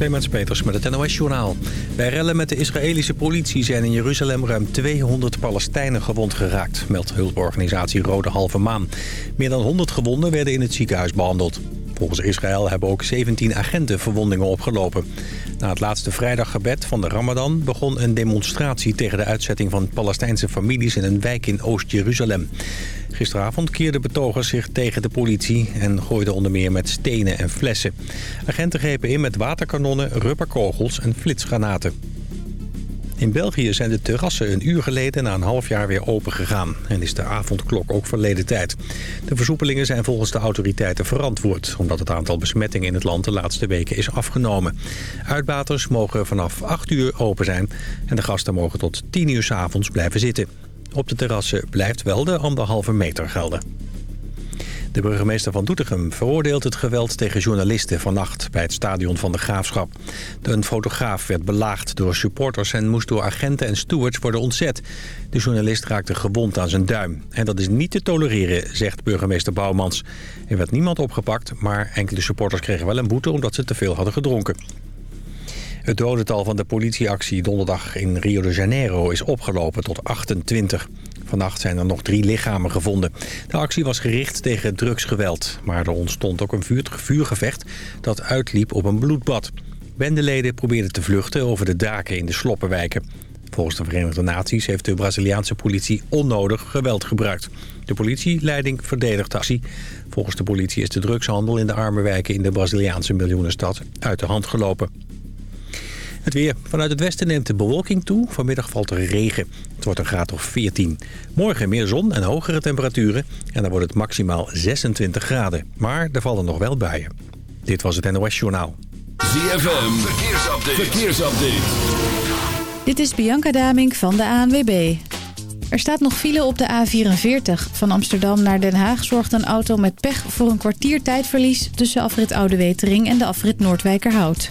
Clemens Peters met het NOS-journaal. Bij rellen met de Israëlische politie zijn in Jeruzalem ruim 200 Palestijnen gewond geraakt, meldt hulporganisatie Rode Halve Maan. Meer dan 100 gewonden werden in het ziekenhuis behandeld. Volgens Israël hebben ook 17 agenten verwondingen opgelopen. Na het laatste vrijdaggebed van de Ramadan begon een demonstratie tegen de uitzetting van Palestijnse families in een wijk in Oost-Jeruzalem. Gisteravond keerden betogers zich tegen de politie en gooiden onder meer met stenen en flessen. Agenten grepen in met waterkanonnen, rubberkogels en flitsgranaten. In België zijn de terrassen een uur geleden na een half jaar weer open gegaan. En is de avondklok ook verleden tijd. De versoepelingen zijn volgens de autoriteiten verantwoord... omdat het aantal besmettingen in het land de laatste weken is afgenomen. Uitbaters mogen vanaf 8 uur open zijn... en de gasten mogen tot 10 uur s avonds blijven zitten. Op de terrassen blijft wel de anderhalve meter gelden. De burgemeester van Doetinchem veroordeelt het geweld tegen journalisten vannacht bij het stadion van de Graafschap. Een fotograaf werd belaagd door supporters en moest door agenten en stewards worden ontzet. De journalist raakte gewond aan zijn duim. En dat is niet te tolereren, zegt burgemeester Bouwmans. Er werd niemand opgepakt, maar enkele supporters kregen wel een boete omdat ze te veel hadden gedronken. Het dodental van de politieactie donderdag in Rio de Janeiro is opgelopen tot 28. Vannacht zijn er nog drie lichamen gevonden. De actie was gericht tegen drugsgeweld. Maar er ontstond ook een vuurgevecht dat uitliep op een bloedbad. Bendeleden probeerden te vluchten over de daken in de sloppenwijken. Volgens de Verenigde Naties heeft de Braziliaanse politie onnodig geweld gebruikt. De politieleiding verdedigt de actie. Volgens de politie is de drugshandel in de arme wijken in de Braziliaanse miljoenenstad uit de hand gelopen. Het weer. Vanuit het westen neemt de bewolking toe. Vanmiddag valt er regen. Het wordt een graad of 14. Morgen meer zon en hogere temperaturen. En dan wordt het maximaal 26 graden. Maar er vallen nog wel buien. Dit was het NOS Journaal. ZFM. Verkeersupdate. Verkeersupdate. Dit is Bianca Damink van de ANWB. Er staat nog file op de A44. Van Amsterdam naar Den Haag zorgt een auto met pech voor een kwartier tijdverlies... tussen afrit Oude Wetering en de afrit Noordwijkerhout.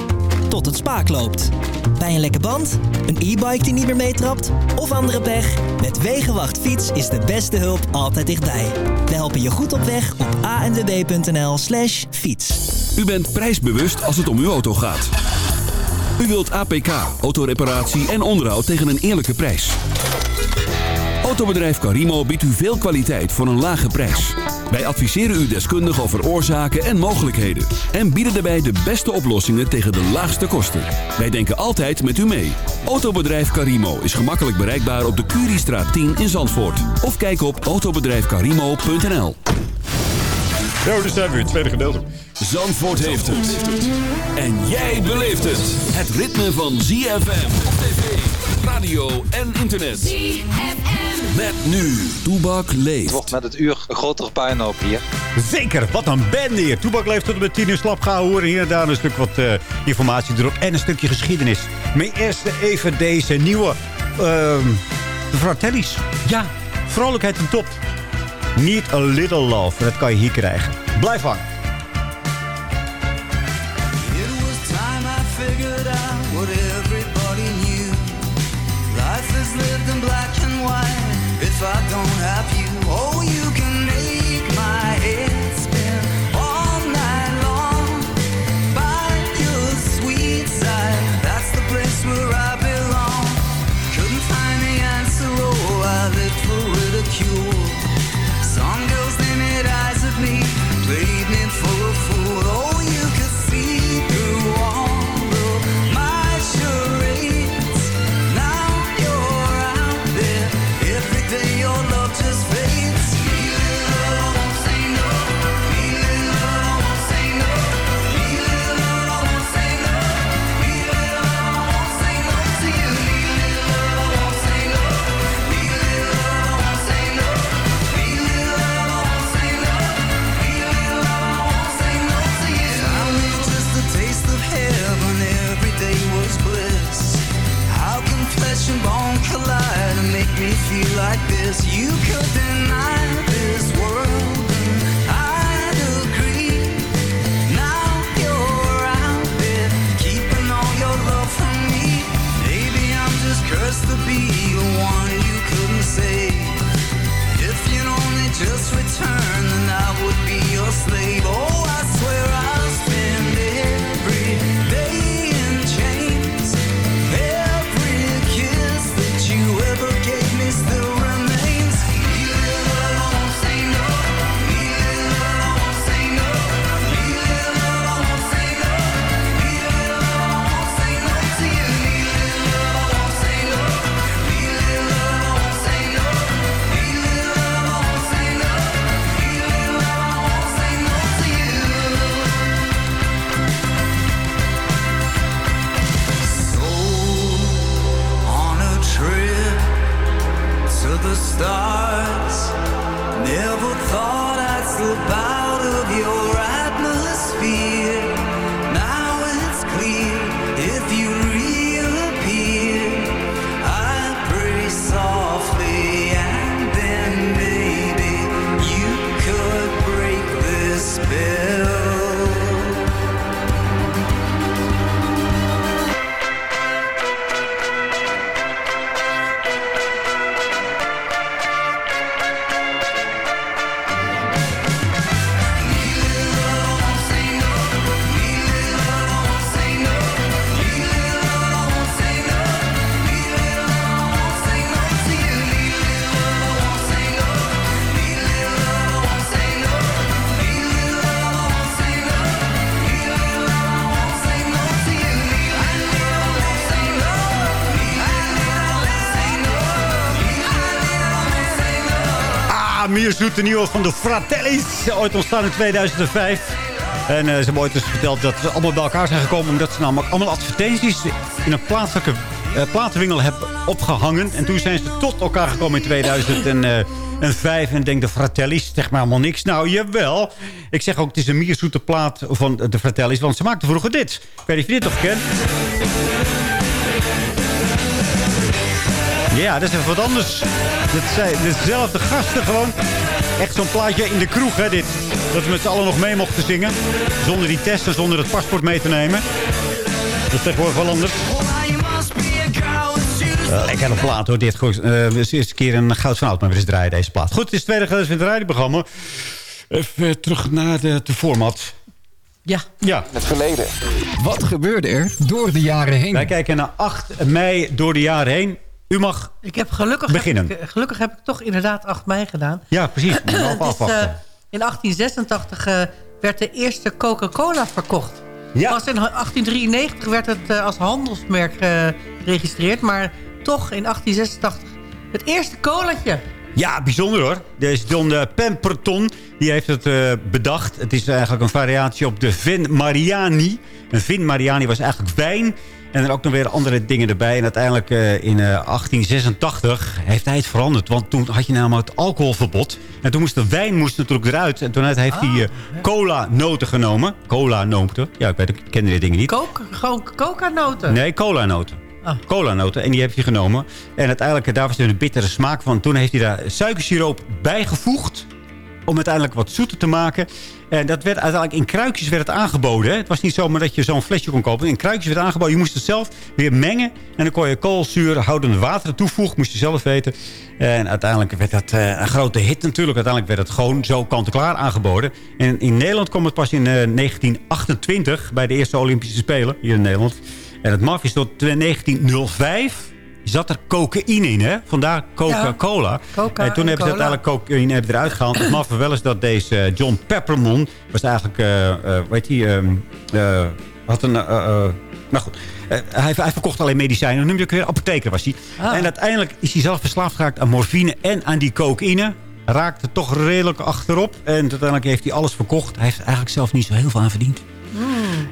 Tot het spaak loopt. Bij een lekke band, een e-bike die niet meer meetrapt of andere pech? Met Wegenwacht Fiets is de beste hulp altijd dichtbij. We helpen je goed op weg op anwb.nl slash fiets. U bent prijsbewust als het om uw auto gaat. U wilt APK, autoreparatie en onderhoud tegen een eerlijke prijs. Autobedrijf Carimo biedt u veel kwaliteit voor een lage prijs. Wij adviseren u deskundig over oorzaken en mogelijkheden. En bieden daarbij de beste oplossingen tegen de laagste kosten. Wij denken altijd met u mee. Autobedrijf Carimo is gemakkelijk bereikbaar op de Curiestraat 10 in Zandvoort. Of kijk op autobedrijfcarimo.nl Zo, dus zijn we weer, het tweede gedeelte. Zandvoort heeft het. En jij beleeft het. Het ritme van ZFM op tv, radio en internet. ZFM. Met nu, Toebak leeft. wordt met het uur een grotere puinhoop hier. Zeker, wat een bende hier. Toebak leeft tot en met tien uur slap gaan horen. Hier en daar een stuk wat uh, informatie erop. En een stukje geschiedenis. Maar eerst even deze nieuwe uh, Fratellis. Ja, vrolijkheid en top. Need a little love. Dat kan je hier krijgen. Blijf hangen. If I don't have you. Like this. You Zoete nieuwe van de Fratellis. Ooit ontstaan in 2005. En eh, ze hebben ooit eens verteld dat ze allemaal bij elkaar zijn gekomen... omdat ze namelijk allemaal advertenties in een plaatselijke eh, platenwinkel hebben opgehangen. En toen zijn ze tot elkaar gekomen in 2005. En denk de Fratellis zegt maar allemaal niks. Nou, jawel. Ik zeg ook, het is een mierzoete plaat van de Fratellis. Want ze maakten vroeger dit. Ik weet niet of je dit nog kent. Ja, dat is even wat anders. Dat zijn dezelfde gasten gewoon. Echt zo'n plaatje in de kroeg, hè, dit. Dat we met z'n allen nog mee mochten zingen. Zonder die testen, zonder het paspoort mee te nemen. Dat is tegenwoordig wel anders. Lekkere plaat hoor, dit. Uh, de eerste keer een goud van oud, maar weer eens draaien deze plaat. Goed, het is het tweede gedeelte van het radioprogramma. Even terug naar de, de format. Ja, Ja, Het verleden. wat gebeurde er door de jaren heen? wij kijken naar 8 mei door de jaren heen. U mag... Ik heb gelukkig, Beginnen. Heb ik, eh, gelukkig heb ik toch inderdaad 8 mei gedaan. Ja, precies. Eh, in 1886 eh, werd de eerste Coca-Cola verkocht. Ja. Pas in 1893 werd het als handelsmerk geregistreerd. Maar toch in 1886 het eerste colaatje. Ja, bijzonder hoor. Deze eh, Pemberton die heeft het bedacht. Het is eigenlijk een variatie op de Vin Mariani. Een Vin Mariani was eigenlijk wijn. En er ook nog weer andere dingen erbij. En uiteindelijk eh, in eh, 1886 heeft hij het veranderd. Want toen had je namelijk het alcoholverbod. En toen moest de wijn moest natuurlijk eruit. En toen heeft hij eh, cola-noten genomen. Cola-noten. Ja, ik weet ik ken die dingen niet. Coke, gewoon coca-noten. Nee, cola-noten. Ah. Cola-noten. En die heeft hij genomen. En uiteindelijk, eh, daar was er een bittere smaak van. Toen heeft hij daar suikersiroop bijgevoegd. Om uiteindelijk wat zoeter te maken. En dat werd uiteindelijk in kruikjes werd het aangeboden. Hè? Het was niet zomaar dat je zo'n flesje kon kopen. In kruikjes werd aangeboden. Je moest het zelf weer mengen. En dan kon je koolzuur, houdende water toevoegen. Moest je zelf weten. En uiteindelijk werd dat eh, een grote hit natuurlijk. Uiteindelijk werd het gewoon zo kant-en-klaar aangeboden. En in Nederland kwam het pas in eh, 1928. Bij de eerste Olympische Spelen hier in Nederland. En het maf is tot 1905 zat er cocaïne in, hè? Vandaar Coca-Cola. Coca en toen en hebben ze uiteindelijk cocaïne hebben eruit gehaald. Het maffe wel is dat deze eh, John Peppermont... was eigenlijk, eh eh weet hij... ehm, eh, had een... eh, eh, nou goed, Eh, hij, hij verkocht alleen medicijnen. Dan noem je ook weer apotheker was hij. Ah. En uiteindelijk is hij zelf verslaafd geraakt aan morfine en aan die cocaïne. Raakte toch redelijk achterop. En uiteindelijk heeft hij alles verkocht. Hij heeft eigenlijk zelf niet zo heel veel aan verdiend.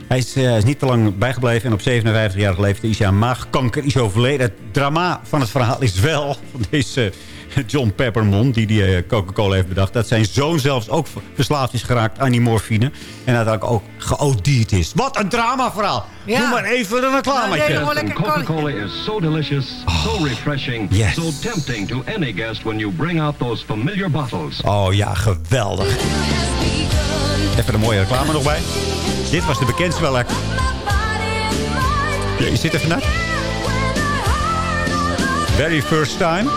Hij is, eh, is niet te lang bijgebleven. En op 57-jarige leeftijd is hij aan maagkanker is overleden. Het drama van het verhaal is wel... van deze John Peppermont, die die eh, Coca-Cola heeft bedacht... dat zijn zoon zelfs ook verslaafd is geraakt aan die morfine. En uiteindelijk ook geodierd is. Wat een dramaverhaal. Ja. Doe maar even een Nou, reclametje. lekker cola. Coca-Cola is so delicious, so refreshing, yes. so tempting to any guest when you bring out those familiar bottles. Oh ja, geweldig. Even een mooie reclame nog bij. Dit was de bekendste wel. Ja, je zit even naar. Very first time.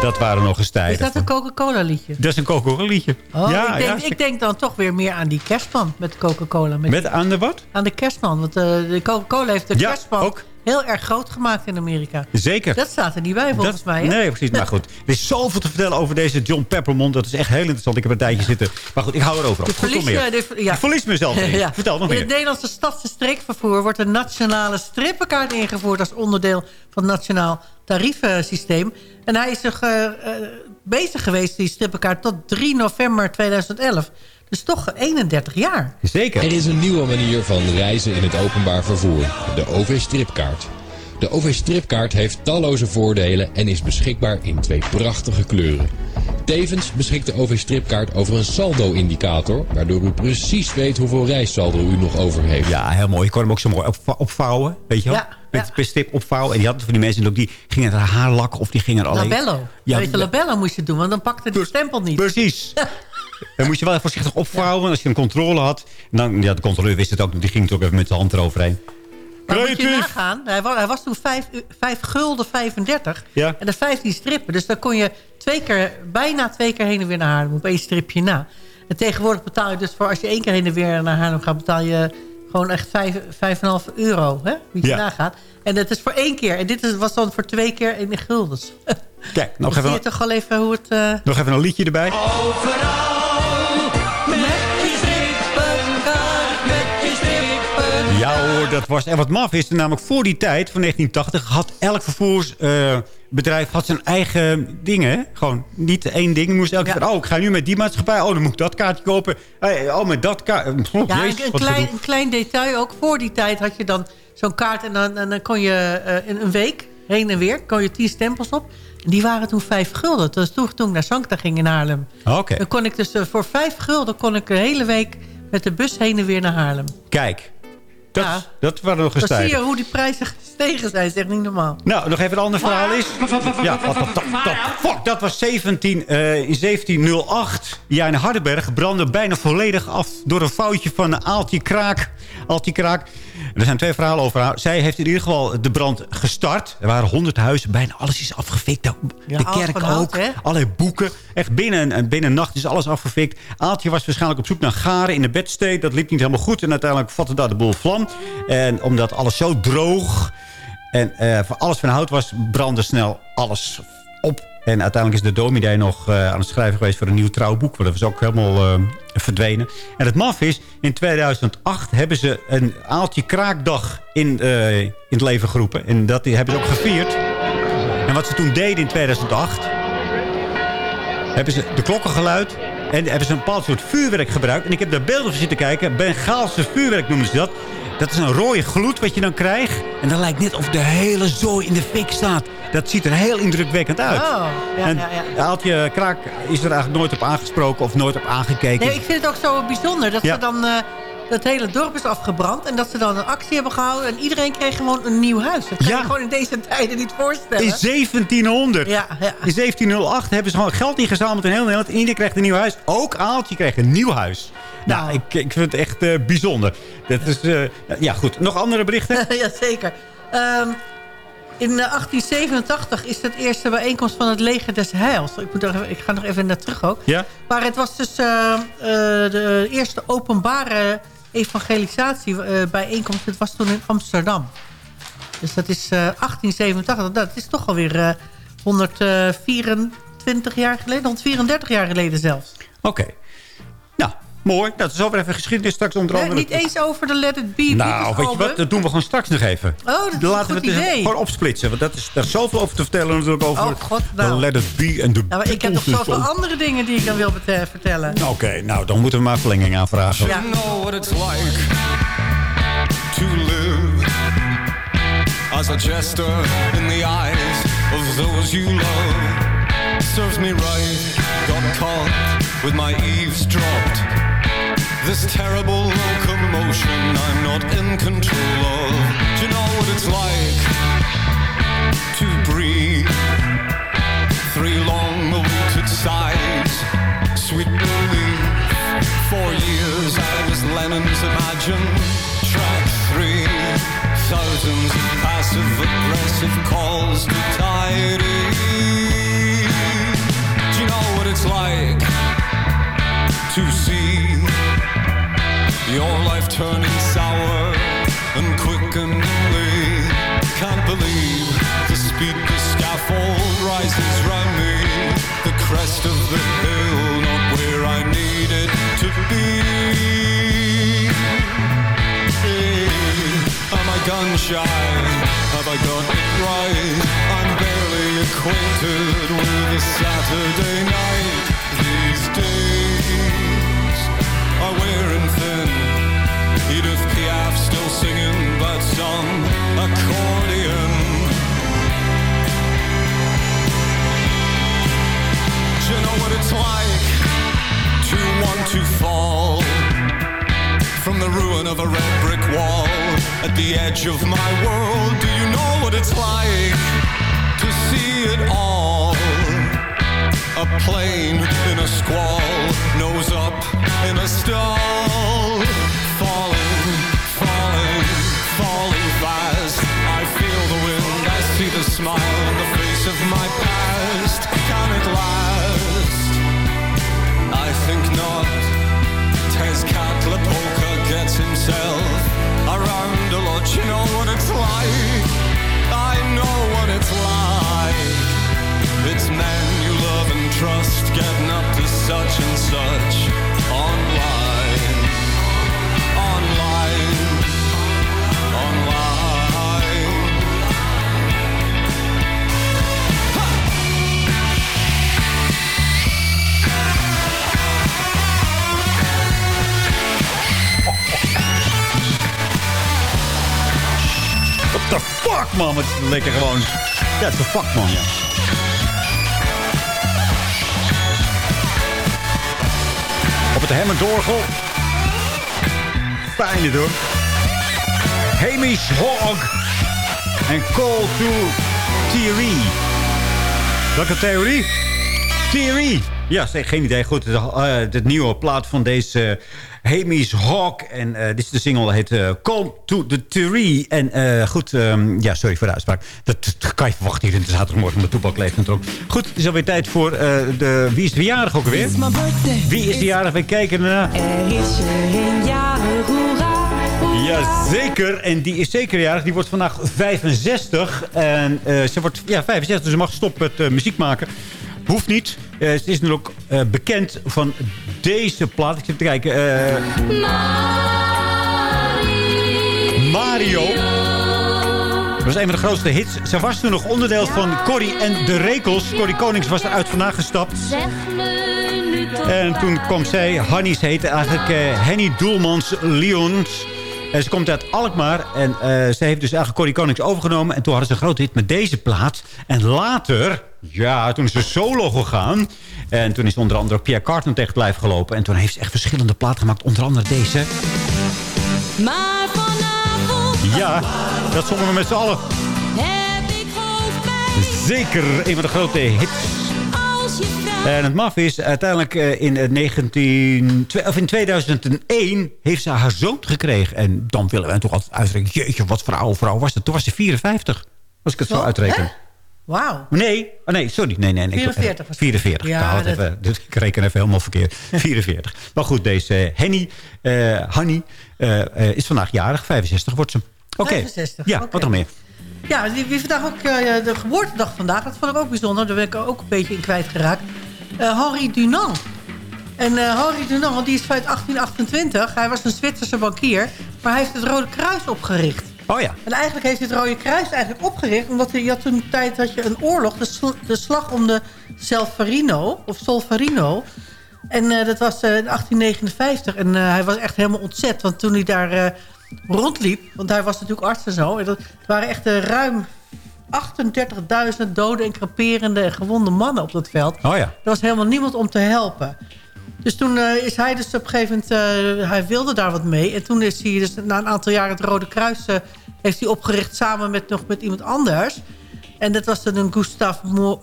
Dat waren nog eens Is tijden. dat een Coca-Cola liedje? Dat is een Coca-Cola liedje. Oh, ja, ik, denk, ja. ik denk dan toch weer meer aan die kerstman met Coca-Cola. Met, Met aan de wat? Aan de kerstman. Want eh, de Coca-Cola heeft de Ja, kerstman ook. Heel erg groot gemaakt in Amerika. Zeker. Dat staat er niet bij volgens Dat- mij. Hè? Nee, precies. Maar goed, er is zoveel te vertellen over deze John Peppermont. Dat is echt heel interessant. Ik heb een tijdje zitten. Maar goed, ik hou erover op. Goed, kom verlies, meer. de- ja. Ik verlies mezelf. Ja. Vertel nog In het meer. Nederlandse stads- en streekvervoer wordt een nationale strippenkaart ingevoerd... als onderdeel van het nationaal tariefsysteem. En hij is zich eh, eh, bezig geweest, die strippenkaart, tot 3 november 2011. Dus toch 31 jaar. Zeker. Er is een nieuwe manier van reizen in het openbaar vervoer. De OV-stripkaart. De OV-stripkaart heeft talloze voordelen en is beschikbaar in twee prachtige kleuren. Tevens beschikt de OV-stripkaart over een saldo-indicator... waardoor u precies weet hoeveel reissaldo u nog over heeft. Ja, heel mooi. Je kon hem ook zo mooi opvouwen. Weet je wel? Ja, Met ja. per stip opvouwen. En die hadden van die mensen ook die gingen er haar lakken of die gingen er alleen... Labello. Ja, Weet je, labello moest je doen, want dan pakte die stempel niet. Precies. Dan moest je wel even voorzichtig opvouwen als je een controle had. En dan, ja, de controleur wist het ook. Die ging ook even met zijn hand eroverheen. Maar moet je nagaan, hij was, hij was toen 5, 5 gulden 35. Ja. En de 15 strippen. Dus dan kon je twee keer, bijna twee keer heen en weer naar Haarlem. Op één stripje na. En tegenwoordig betaal je dus voor als je één keer heen en weer naar Haarlem gaat... betaal je gewoon echt 5, 5,5 euro. Hè? Wie je Ja. nagaat. En dat is voor één keer. En dit is, was dan voor twee keer in de guldens. Kijk, nog Dan zie even, je toch wel even hoe het... eh, nog even een liedje erbij. Met Ja hoor, dat was... En wat maf is, namelijk voor die tijd, van 1980... had elk vervoersbedrijf had zijn eigen dingen. Gewoon niet één ding. Je moest elke Ja. keer... Oh, ik ga nu met die maatschappij. Oh, dan moet ik dat kaartje kopen. Hey, oh, met dat kaartje... Oh, Ja, jezus, een, klein, een klein detail. Ook voor die tijd had je dan zo'n kaart. En dan, en dan kon je eh, in een week heen en weer. kon je tien stempels op. En die waren toen vijf gulden. Dus toen, toen ik naar Sancta ging in Haarlem. Oké, Dan kon ik dus eh, voor vijf gulden kon ik de hele week met de bus heen en weer naar Haarlem. kijk. Dat, Ja. dat waren nog eens Dan zie je hoe die prijzen gestegen zijn. Dat is echt niet normaal. Nou, nog even een ander verhaal is. Ja, wat, wat, dat, dat, fuck, dat was 17, eh, in 1708. Ja, in Hardenberg brandde bijna volledig af door een foutje van Aaltje Kraak. Aaltje Kraak. Er zijn twee verhalen over haar. Zij heeft in ieder geval de brand gestart. Er waren honderd huizen, bijna alles is afgefikt. De, Ja, de kerk ook. hè? Allerlei boeken. Echt binnen, een- binnen een nacht is alles afgefikt. Aaltje was waarschijnlijk op zoek naar garen in de bedstee. Dat liep niet helemaal goed. En uiteindelijk vatte daar de boel vlam. En omdat alles zo droog en voor alles van hout was, brandde snel alles op. En uiteindelijk is de dominee nog eh, aan het schrijven geweest voor een nieuw trouwboek. Want dat was ook helemaal eh, verdwenen. En het maf is, in 2008 hebben ze een aaltje kraakdag in, eh, in het leven geroepen. En dat hebben ze ook gevierd. En wat ze toen deden in 2008... hebben ze de klokken geluid... en hebben ze een bepaald soort vuurwerk gebruikt. En ik heb daar beelden van zitten kijken. Bengaalse vuurwerk noemen ze dat. Dat is een rode gloed wat je dan krijgt. En dan lijkt net of de hele zooi in de fik staat. Dat ziet er heel indrukwekkend uit. Oh, ja, en ja, ja. Aaltje Kraak is er eigenlijk nooit op aangesproken of nooit op aangekeken. Nee, ik vind het ook zo bijzonder dat ze dan... eh het hele dorp is afgebrand. En dat ze dan een actie hebben gehouden. En iedereen kreeg gewoon een nieuw huis. Dat kan Ja. je gewoon in deze tijden niet voorstellen. In 1700. Ja, ja. In 1708 hebben ze gewoon geld ingezameld in heel Nederland. En iedereen kreeg een nieuw huis. Ook Aaltje kreeg een nieuw huis. Nou, Nou. ik, ik vind het echt eh, bijzonder. Dat is, eh, ja, goed. Nog andere berichten? Jazeker. Ehm in eh, 1887 is het eerste bijeenkomst van het leger des Heils. Ik, moet er ik ga nog even naar terug ook. Ja? Maar het was dus eh, eh, de eerste openbare evangelisatie eh, bijeenkomst. Het was toen in Amsterdam. Dus dat is eh, 1887. Dat is toch alweer eh 124 jaar geleden. 134 jaar geleden zelfs. Oké. Nou, mooi. Dat is over even geschiedenis straks onder Nee, andere. niet eens over de Let It Be Nou, weet je wat? Dat doen we gewoon straks nog even. Oh, dat is Dan een Laten goed we het gewoon opsplitsen. Want dat is, daar is zoveel over te vertellen natuurlijk over Oh, god, nou. de Let It Be en de Ja, maar ik heb nog zoveel andere dingen die ik dan wil vertellen. Oké, nou, dan moeten we maar verlenging aanvragen. Ja. know what it's like to live as a jester in the eyes of those you love. Serves me right, got caught with my eaves dropped. This terrible locomotion I'm not in control of. Do you know what it's like to breathe? Three long awaited sighs, sweet relief. Four years I was Lennon's Imagine. Track three, thousands of passive aggressive calls to tidy. Shy? Have I got it right? I'm barely acquainted with a Saturday night these days. Are wearing thin. Edith Piaf still singing, but some accordion. Do you know what it's like to want to fall? From the ruin of a red brick wall at the edge of my world. Do you know what it's like to see it all? A plane in a squall, nose up in a stall. Falling, falling, falling fast. I feel the wind, I see the smile on the face of my past. Can it last? I think not. Tezcatlipoca gets himself around a lot. You know what it's like. I know what it's like. It's men you love and trust getting up to such and such online. Fuck, man? Wat is het lekker gewoon. Ja, what the fuck, man, ja. Op het Hammondorgel. Fijn dit, hoor. Hamish Hogg. En Call to Theory. Welke theorie? Theorie. Ja, geen idee. Goed, het, eh, het nieuwe plaat van deze Hamish Hawk. En eh, dit is de single, heet uh, Call to the Theory. En eh, goed, ehm, ja, sorry voor de uitspraak. Dat, dat kan je verwachten hier in de zaterdagmorgen. Mijn toepak leeft natuurlijk. Goed, het is alweer tijd voor eh, de... Wie is de jarig ook alweer? Wie is de jarig? We kijken naar... Er is een jarig, hoera. Jazeker, en die is zeker jarig. Die wordt vandaag 65. En eh, ze wordt ja, 65, dus ze mag stoppen met eh, muziek maken. Hoeft niet. Eh, ze is nu ook eh, bekend van deze plaat. Ik zit te kijken. eh, Mario. Dat was een van de grootste hits. Ze was toen nog onderdeel van Corrie en de Rekels. Corrie Konings was eruit vandaan gestapt. En toen kwam zij, Hannies heette eigenlijk Henny Doelmans Lyons. En ze komt uit Alkmaar. En eh, ze heeft dus eigenlijk Corrie Konings overgenomen. En toen hadden ze een grote hit met deze plaat. En later, ja, toen is ze solo gegaan. En toen is onder andere Pierre Carton tegen het lijf gelopen. En toen heeft ze echt verschillende platen gemaakt. Onder andere deze. Maar vanavond Ja, dat zongen we met z'n allen. heb ik hoofdpijn Zeker een van de grote hits. En het maf is, uiteindelijk eh, in, eh, 19, twe- of in 2001 heeft ze haar zoon gekregen. En dan willen we toch altijd uitrekenen. Jeetje, wat voor oude vrouw was dat? Toen was ze 54. Als ik het zo, Zo, uitreken. hè? Wauw. Nee, oh nee, sorry. Nee, nee, nee. 44 was het. 44. Ja, ik, haal het dat- even, ik reken even helemaal verkeerd. 44. Maar goed, deze Henny, eh Hanny, eh, is vandaag jarig. 65 wordt ze. Oké. 65, Ja, wat nog meer? Ja, wie, vandaag ook eh, de geboortedag vandaag. Dat vond ik ook bijzonder. Daar ben ik ook een beetje in kwijtgeraakt. Eh Henri Dunant. En eh Henri Dunant, die is uit 1828. Hij was een Zwitserse bankier. Maar hij heeft het Rode Kruis opgericht. Oh ja. En eigenlijk heeft hij het Rode Kruis eigenlijk opgericht... omdat hij, je had toen een tijd had je een oorlog... de, sl- de slag om de Solferino, of Solferino... En dat was in 1859. En hij was echt helemaal ontzet. Want toen hij daar rondliep... want hij was natuurlijk arts en zo... En dat, het waren echt eh, ruim 38.000 dode en creperende en gewonde mannen op dat veld. Oh ja. Er was helemaal niemand om te helpen. Dus toen eh, is hij dus op een gegeven moment... eh, hij wilde daar wat mee. En toen is hij dus na een aantal jaren het Rode Kruis... heeft hij opgericht samen met nog met iemand anders. En dat was dan een Gustave Mo-.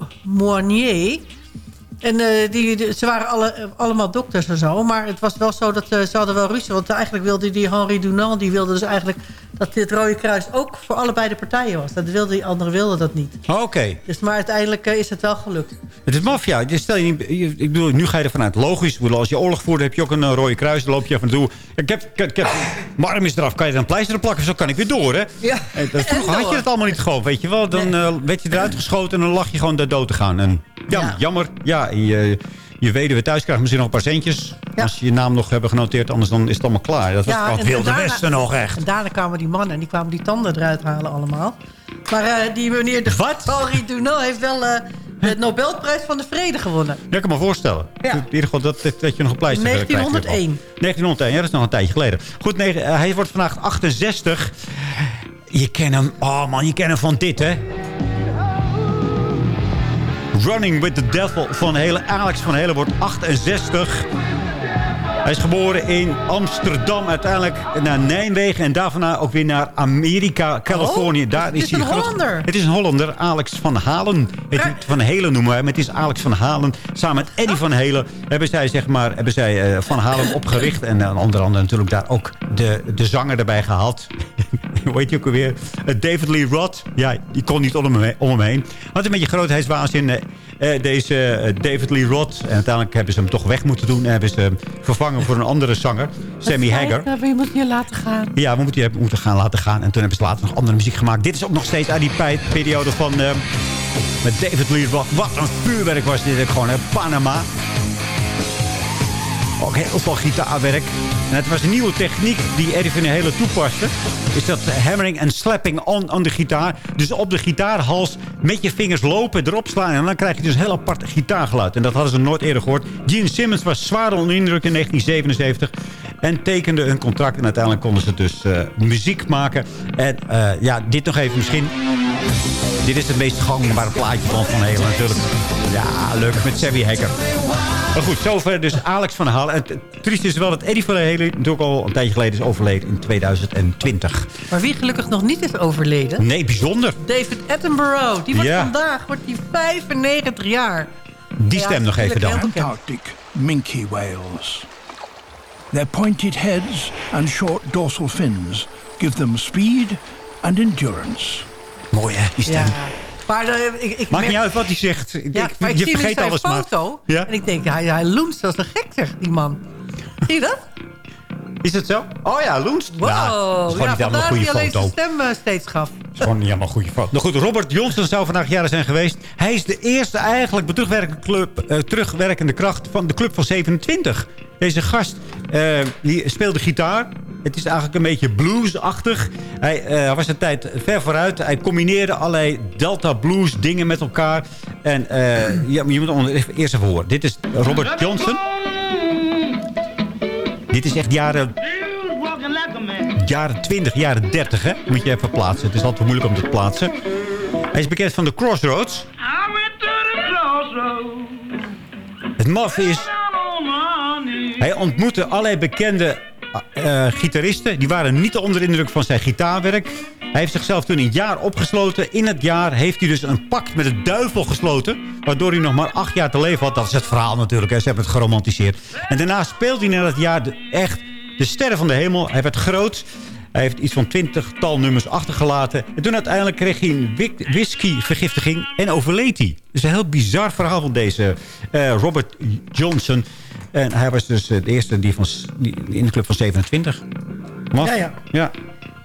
En eh, die, die- ze waren alle, allemaal dokters en zo. Maar het was wel zo dat eh, ze hadden wel ruzie. Want eigenlijk wilde die Henri Dunant... die wilde dus eigenlijk dat dit Rode Kruis ook voor allebei de partijen was. Dat wilde die andere wilde dat niet. Oké. Dus, maar uiteindelijk eh, is het wel gelukt. Het is maffia. Je Stel je, niet- je- ik bedoel, nu ga je ervan uit. Logisch. Bedoel, als je oorlog voert, heb je ook een rode kruis. Dan loop je even naartoe. Ik heb, ik heb, ik heb, mijn arm is eraf. Kan je er een pleister op plakken? Zo kan ik weer door, hè? Ja. En, dat- vroeger En had je het allemaal niet gewoon, weet je wel. Dan werd je eruit geschoten en dan lag je gewoon de dood te gaan. En ja, Ja. jammer. Ja, je, je weduwe thuis krijgt misschien nog een paar centjes. Als je je naam nog hebben genoteerd. Anders dan is het allemaal klaar. Dat was Ja, het wilde westen nog echt. En daarna kwamen die mannen en die kwamen die tanden eruit halen allemaal. Maar eh, die meneer de Wat? Henri Dunant heeft wel eh, de Nobelprijs van de Vrede gewonnen. Ja, ik kan me voorstellen. Ja. In ieder geval dat, dat, je nog een pleister eh, krijgt. in ieder geval. 1901. 1901, ja, dat is nog een tijdje geleden. Goed, eh, hij wordt vandaag 68. Je kent hem, oh man, je kent hem van dit, hè? Running with the Devil van Hele. Alex van Hele wordt 68. Hij is geboren in Amsterdam, uiteindelijk naar Nijmegen... en daarna ook weer naar Amerika, Californië. Oh, Daar het is is hij een groot- Hollander. Het is een Hollander, Alex van Halen. Heet hij van Helen noemen wij, maar het is Alex van Halen. Samen met Eddie van Helen hebben zij, zeg maar, hebben zij eh, Van Halen opgericht. En eh, onder andere natuurlijk daar ook de, de zanger erbij gehaald. Hoe heet je ook alweer? Eh, David Lee Roth. Ja, die kon niet om hem, om hem heen. Had een beetje grootheidswaanzin, deze David Lee Roth. En uiteindelijk hebben ze hem toch weg moeten doen. En hebben ze hem vervangen voor een andere zanger, Sammy Hagar. Ja, je moet je laten gaan. Ja, we moeten moeten gaan laten gaan. En toen hebben ze later nog andere muziek gemaakt. Dit is ook nog steeds uit die periode van... eh, met David Lee Roth. Wat een vuurwerk was dit. Gewoon, hè. Panama. Ook heel veel gitaarwerk. En het was een nieuwe techniek die de Hele toepaste. Is dat hammering en slapping on, on de gitaar. Dus op de gitaarhals met je vingers lopen, erop slaan. En dan krijg je dus een heel apart gitaargeluid. En dat hadden ze nooit eerder gehoord. Gene Simmons was zwaar onder indruk in 1977. En tekende een contract. En uiteindelijk konden ze dus eh, muziek maken. En eh, ja, dit nog even misschien... Dit is het meest gangbare plaatje van Van Helen natuurlijk. Ja, leuk met Sammy Hacker. Maar goed, zover dus Alex van Halen. En het triest is wel dat Eddie van Halen natuurlijk al een tijdje geleden is overleden in 2020. Maar wie gelukkig nog niet is overleden... Nee, bijzonder. David Attenborough. Die wordt Ja. vandaag wordt die 95 jaar. Die Ja, stem nog even dan. Antarctic minke whales. Their pointed heads and short dorsal fins give them speed and endurance. Mooi hè, die stem. Ja. Maar eh, ik, ik Maakt merk- niet uit wat hij zegt. Ik- Ja, ik- maar ik je zie vergeet zijn alles maar. foto. Ja? En ik denk, hij, hij loenst als een gek, zeg, die man. Zie je dat? Is het zo? Oh ja, Loens. Wow. Ja, dat is gewoon ja, niet helemaal een vandaar goede dat hij alleen foto. zijn stem eh, steeds gaf. Dat is gewoon niet helemaal een goede foto. Nou goed, Robert Johnson zou vandaag jaren zijn geweest. Hij is de eerste eigenlijk terugwerkende, club, eh, terugwerkende kracht van de club van 27. Deze gast eh, die speelde gitaar. Het is eigenlijk een beetje bluesachtig. Hij eh, was een tijd ver vooruit. Hij combineerde allerlei delta blues dingen met elkaar. En eh, je moet eerst even horen. Dit is Robert Johnson. Dit is echt jaren jaren 20, jaren 30, hè? Moet je even plaatsen. Het is altijd moeilijk om te plaatsen. Hij is bekend van de Crossroads. Het maf is... Hij ontmoette allerlei bekende eh, gitaristen. Die waren niet onder de indruk van zijn gitaarwerk. Hij heeft zichzelf toen een jaar opgesloten. In het jaar heeft hij dus een pact met de duivel gesloten. Waardoor hij nog maar acht jaar te leven had. Dat is het verhaal natuurlijk. Hè. Ze hebben het geromantiseerd. En daarna speelde hij na dat jaar echt de sterren van de hemel. Hij werd groot. Hij heeft iets van twintigtal nummers achtergelaten. En toen uiteindelijk kreeg hij een whi- whiskyvergiftiging en overleed hij. Dus een heel bizar verhaal van deze eh, Robert Johnson. En hij was dus eh, de eerste die van, die in de club van 27. Maf. Ja, ja. ja.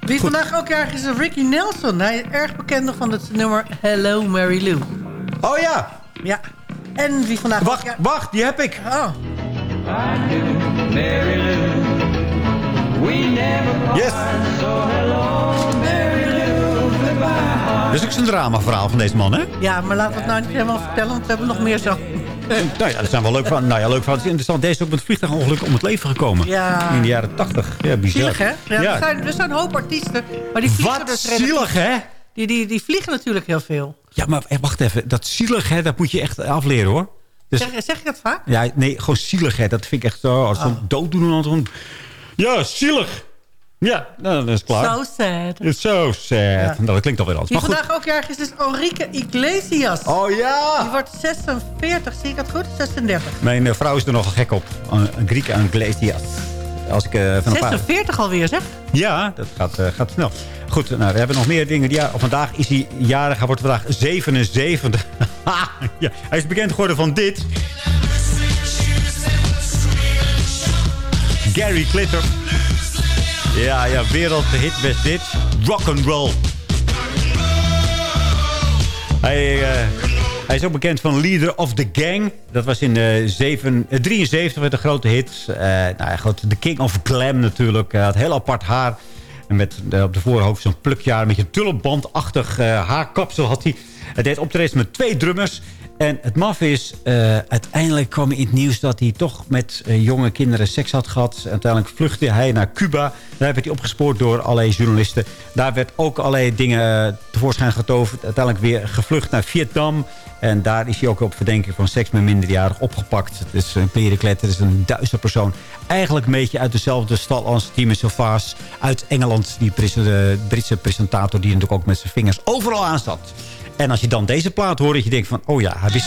Wie vandaag ook jarig is, is Ricky Nelson. Hij is erg bekend nog van het nummer Hello Mary Lou. Oh ja. Ja. En wie vandaag... Wacht, wacht, die heb ik. Oh. Mary Lou, Yes. Dat is ook zo'n dramaverhaal van deze man, hè? Ja, maar laten we het nou niet helemaal vertellen, want we hebben nog meer zo. Nou ja, dat zijn wel leuk van. Nou ja, leuk van. Het is interessant. Deze is ook met vliegtuigongeluk om het leven gekomen. Ja. In de jaren 80. Ja, bizar. Zielig, hè? Ja, Ja. Er, zijn, er zijn een hoop artiesten, maar die vliegen Wat dus zielig, hè? die, die, die vliegen natuurlijk heel veel. Ja, maar eh, wacht even. Dat zielig, hè, dat moet je echt afleren, hoor. Dus, Zeg, zeg ik dat vaak? ja, nee, gewoon zielig, hè. Dat vind ik echt zo... Als Oh. zo'n dooddoener... Ja, zielig. Ja, nou, dat is klaar. So sad. It's so sad. Nou, dat klinkt alweer anders. Die Maar goed. vandaag ook jarig is, is Enrique Iglesias. Oh ja! Die wordt 46, zie ik dat goed? 36. Mijn eh, vrouw is er nogal gek op. Een een Griek aan Iglesias. Als ik eh, van een paar... 46 alweer, zeg. Ja, dat gaat, eh, gaat snel. Goed, nou, we hebben nog meer dingen. Ja, vandaag is hij jarig. Hij wordt vandaag 77. Ha, ja, hij is bekend geworden van dit. Gary Glitter. Ja, ja, wereldhit was dit. Rock and roll. Hij, eh, hij is ook bekend van Leader of the Gang. Dat was in zeven- eh, 73 met een grote hit. Eh, nou ja, goed, The King of Glam natuurlijk. Hij had heel apart haar. En met eh, op de voorhoofd zo'n plukjaar met je tulpenbandachtig eh haarkapsel had hij. Hij deed optreden met twee drummers. En het maf is, eh, uiteindelijk kwam in het nieuws dat hij toch met eh, jonge kinderen seks had gehad. Uiteindelijk vluchtte hij naar Cuba. Daar werd hij opgespoord door allerlei journalisten. Daar werd ook allerlei dingen eh, tevoorschijn getoverd. Uiteindelijk weer gevlucht naar Vietnam. En daar is hij ook op verdenking van seks met minderjarig opgepakt. Het is een perenklet, het is een duister persoon. Eigenlijk een beetje uit dezelfde stal als Timmy Sylvaas uit Engeland. Die Britse presentator die natuurlijk ook met zijn vingers overal aan zat. En als je dan deze plaat hoort, dat je denkt van... oh ja, hij wist...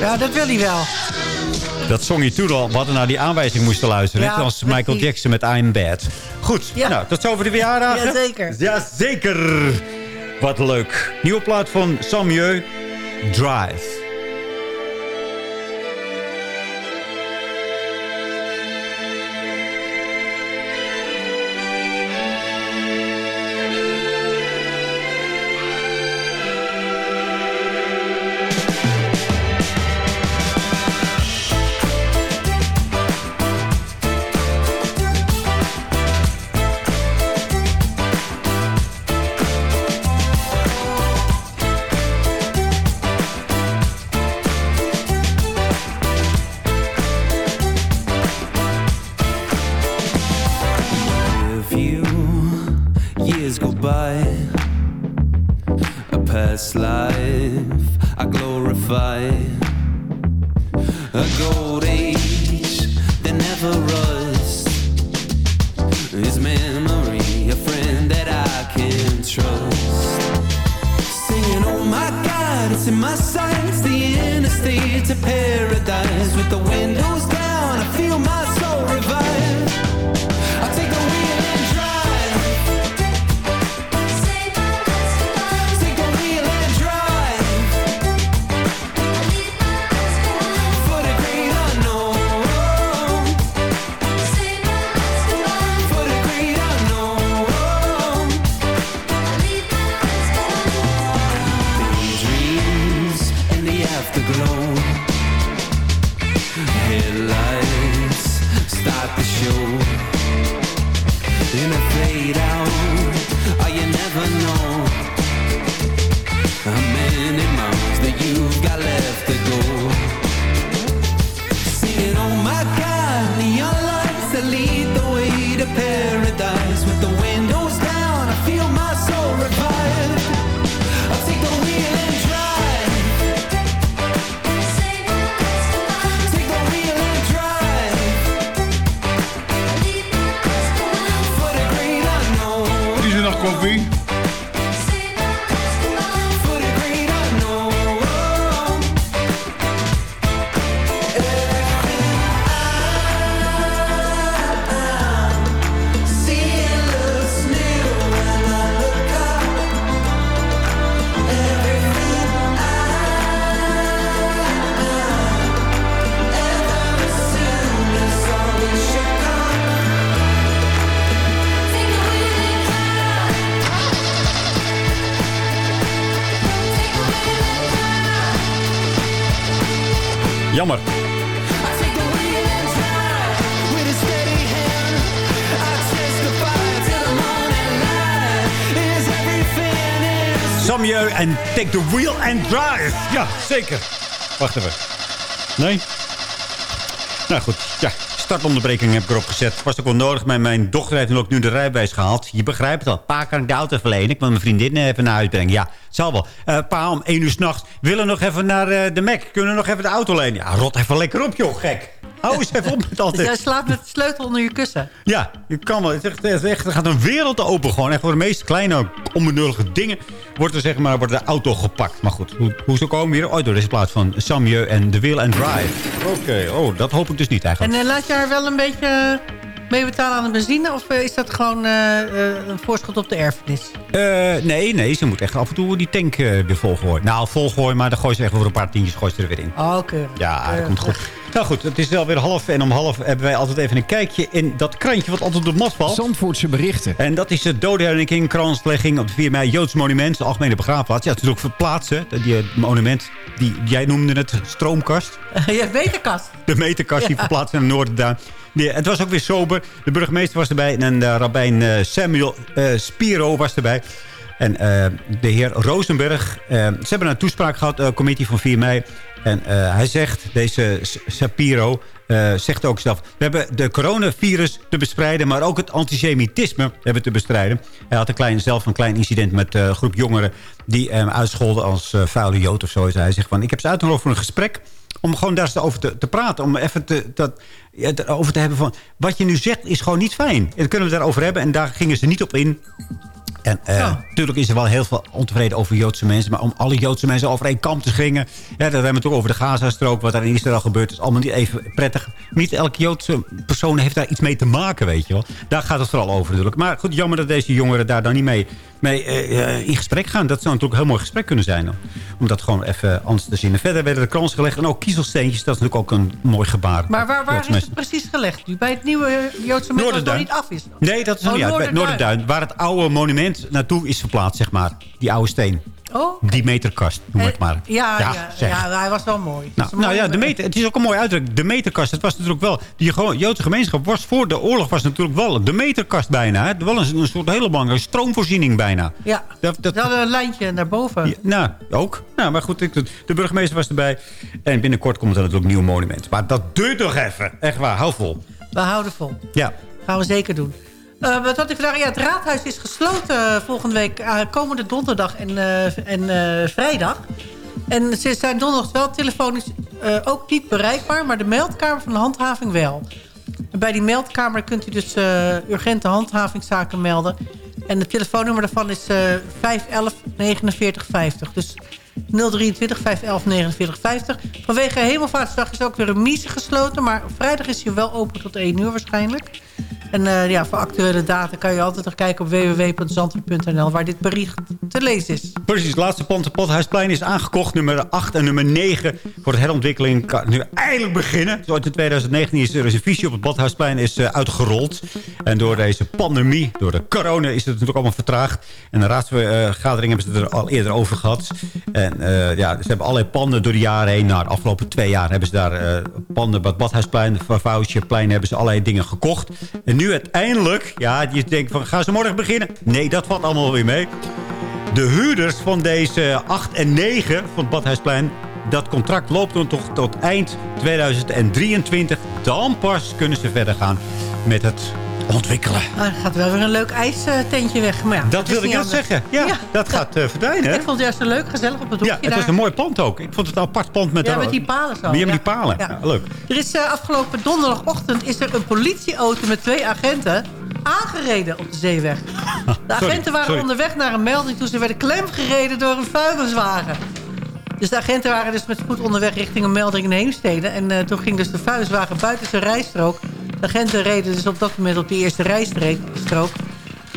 Ja, dat wil hij wel. Dat zong je toen al. We hadden naar die aanwijzing moesten luisteren. Ja, Net als Michael. Jackson met I'm Bad. Goed, Ja. nou, tot zover de verjaardagen. Jazeker. Jazeker. Wat leuk. Nieuwe plaat van Samieu. Drive. En Take the Wheel and Drive. Ja, zeker. Wacht even. Nee? Nou goed, ja. startonderbreking heb ik erop gezet. Was ook wel nodig. Mijn, mijn dochter heeft nu ook nu de rijbewijs gehaald. Je begrijpt het al. Pa, kan ik de auto verlenen? Ik wil mijn vriendin even naar huis brengen. Ja, zal wel. Eh, pa, om één uur s'nachts willen nog even naar eh, de Mac. Kunnen nog even de auto lenen? Ja, rot even lekker op, joh, gek. Hou eens even op met altijd. jij slaapt met de sleutel onder je kussen. Ja, je kan wel. Het echt, het echt, er gaat een wereld open gewoon. Echt voor de meest kleine, onbenullige dingen wordt er zeg maar wordt de auto gepakt. Maar goed, hoe, hoe ze komen hier? Oh, door deze plaats van Samje en The Will and Drive. Oké, oh, dat hoop ik dus niet eigenlijk. En eh, laat je haar wel een beetje mee betalen aan de benzine? Of eh, is dat gewoon eh, een voorschot op de erfenis? Nee, nee, ze moet echt af en toe die tank weer volgooien. Nou, volgooien, maar dan gooi ze echt voor een paar tientjes gooi ze er weer in. Oh, oké. Ja, dat komt goed. Nou goed, het is alweer half. En om half hebben wij altijd even een kijkje in dat krantje wat altijd op de mat valt. Zandvoortse berichten. En dat is de dodenherdenking, kranslegging op de 4 mei Joods monument. De algemene begraafplaats. Ja, het is ook verplaatsen. Die eh, monument, die, jij noemde het stroomkast. je meterkast. De meterkast die Ja. verplaatst naar de Noorderduin. Nee, het was ook weer sober. De burgemeester was erbij. En de rabbijn eh, Samuel eh, Spiro was erbij. En eh, de heer Rosenberg. eh, ze hebben een toespraak gehad, committee van 4 mei. En eh, hij zegt, deze Sapiro, eh, zegt ook zelf... we hebben de coronavirus te bestrijden... maar ook het antisemitisme hebben te bestrijden. Hij had een klein, zelf een klein incident met eh, een groep jongeren... die hem uitscholden als vuile jood of zo. Hij zegt van, ik heb ze uitgenodigd voor een gesprek om gewoon daar eens over te, te praten. Om even te, dat, ja, over te hebben van... wat je nu zegt is gewoon niet fijn. En dan kunnen we daarover hebben. En daar gingen ze niet op in. En eh, natuurlijk is er wel heel veel ontevreden over Joodse mensen. Maar om alle Joodse mensen over één kam te schingen... Ja, dat hebben we toch over de Gazastrook. Wat daar in Israël gebeurt is allemaal niet even prettig. Niet elke Joodse persoon heeft daar iets mee te maken, weet je wel. Daar gaat het vooral over natuurlijk. Maar goed, jammer dat deze jongeren daar dan niet mee, mee eh, eh, in gesprek gaan. Dat zou natuurlijk een heel mooi gesprek kunnen zijn. Om dat gewoon even anders te zien. En verder werden de krans gelegd. En ook kiezelsteentjes, dat is natuurlijk ook een mooi gebaar. Maar waar, waar is het precies gelegd nu? Bij het nieuwe Joodse monument dat niet af is? Nee, dat is Oh, niet uit. Bij Noorderduin. Noorderduin. Waar het oude monument naartoe is verplaatst, zeg maar. Die oude steen. Oh, Die meterkast, noem het maar. ja, ja, ja, hij was wel mooi. Nou, nou ja, de meter, het is ook een mooi uitdruk. De meterkast, het was natuurlijk wel... Die gewoon- Joodse gemeenschap was voor de oorlog was natuurlijk wel de meterkast bijna. Hè? Wel een, een soort hele belangrijke stroomvoorziening bijna. Ja, Dat, dat, een lijntje naar boven. ja, nou, ook. Nou, maar goed, ik, de burgemeester was erbij. En binnenkort komt er natuurlijk een nieuw monument. Maar dat duurt nog even. Echt waar, hou vol. We houden vol. Ja. Gaan we zeker doen. Eh, wat had ik vandaag? Ja, het raadhuis is gesloten eh, volgende week. eh, komende donderdag en, en vrijdag. En ze zijn donderdag wel telefonisch ook niet bereikbaar. Maar de meldkamer van de handhaving wel. Bij die meldkamer kunt u dus urgente handhavingszaken melden. En het telefoonnummer daarvan is eh 511 49 50. Dus 023 511 49 50. Vanwege Hemelvaartsdag is ook weer een mise gesloten. Maar vrijdag is hij wel open tot 1 uur waarschijnlijk. En eh, ja, voor actuele data kan je altijd nog kijken op www.zandvoort.nl... waar dit bericht te lezen is. Precies, laatste pand, het is aangekocht. Nummer 8 en nummer 9 voor de herontwikkeling kan nu eindelijk beginnen. Zoals in 2019 is er een visie op het Badhuisplein is, eh, uitgerold. En door deze pandemie, door de corona, is het natuurlijk allemaal vertraagd. En de raadsvergadering hebben ze er al eerder over gehad. En eh, ja, ze hebben allerlei panden door de jaren heen. Nou, de afgelopen twee jaar hebben ze daar panden Badhuisplein, Vavouwtjeplein, hebben ze allerlei dingen gekocht. En nu uiteindelijk, ja, je denkt van, gaan ze morgen beginnen? Nee, dat valt allemaal weer mee. De huurders van deze 8 en 9 van het Badhuisplein... dat contract loopt dan toch tot eind 2023. Dan pas kunnen ze verder gaan met het ontwikkelen. Ah, er gaat wel weer een leuk ijstentje weg. Maar ja, Dat is wilde ik net zeggen. Ja, dat gaat eh, verdwijnen. hè? Ik vond het juist zo leuk, gezellig op het hoekje Ja, het daar. was een mooi pand ook. Ik vond het een apart pand met... Ja, de- met die palen zo. Met die palen. Ja. Leuk. Er is eh, afgelopen donderdagochtend is er een politieauto met twee agenten aangereden op de zeeweg. De Sorry, agenten waren sorry. onderweg naar een melding toen ze werden klemgereden door een vuilniswagen. Dus de agenten waren dus met spoed onderweg richting een melding in Heemstede. En eh, toen ging dus de vuilniswagen buiten zijn rijstrook. Agenten reden dus op dat moment op die eerste rijstrook.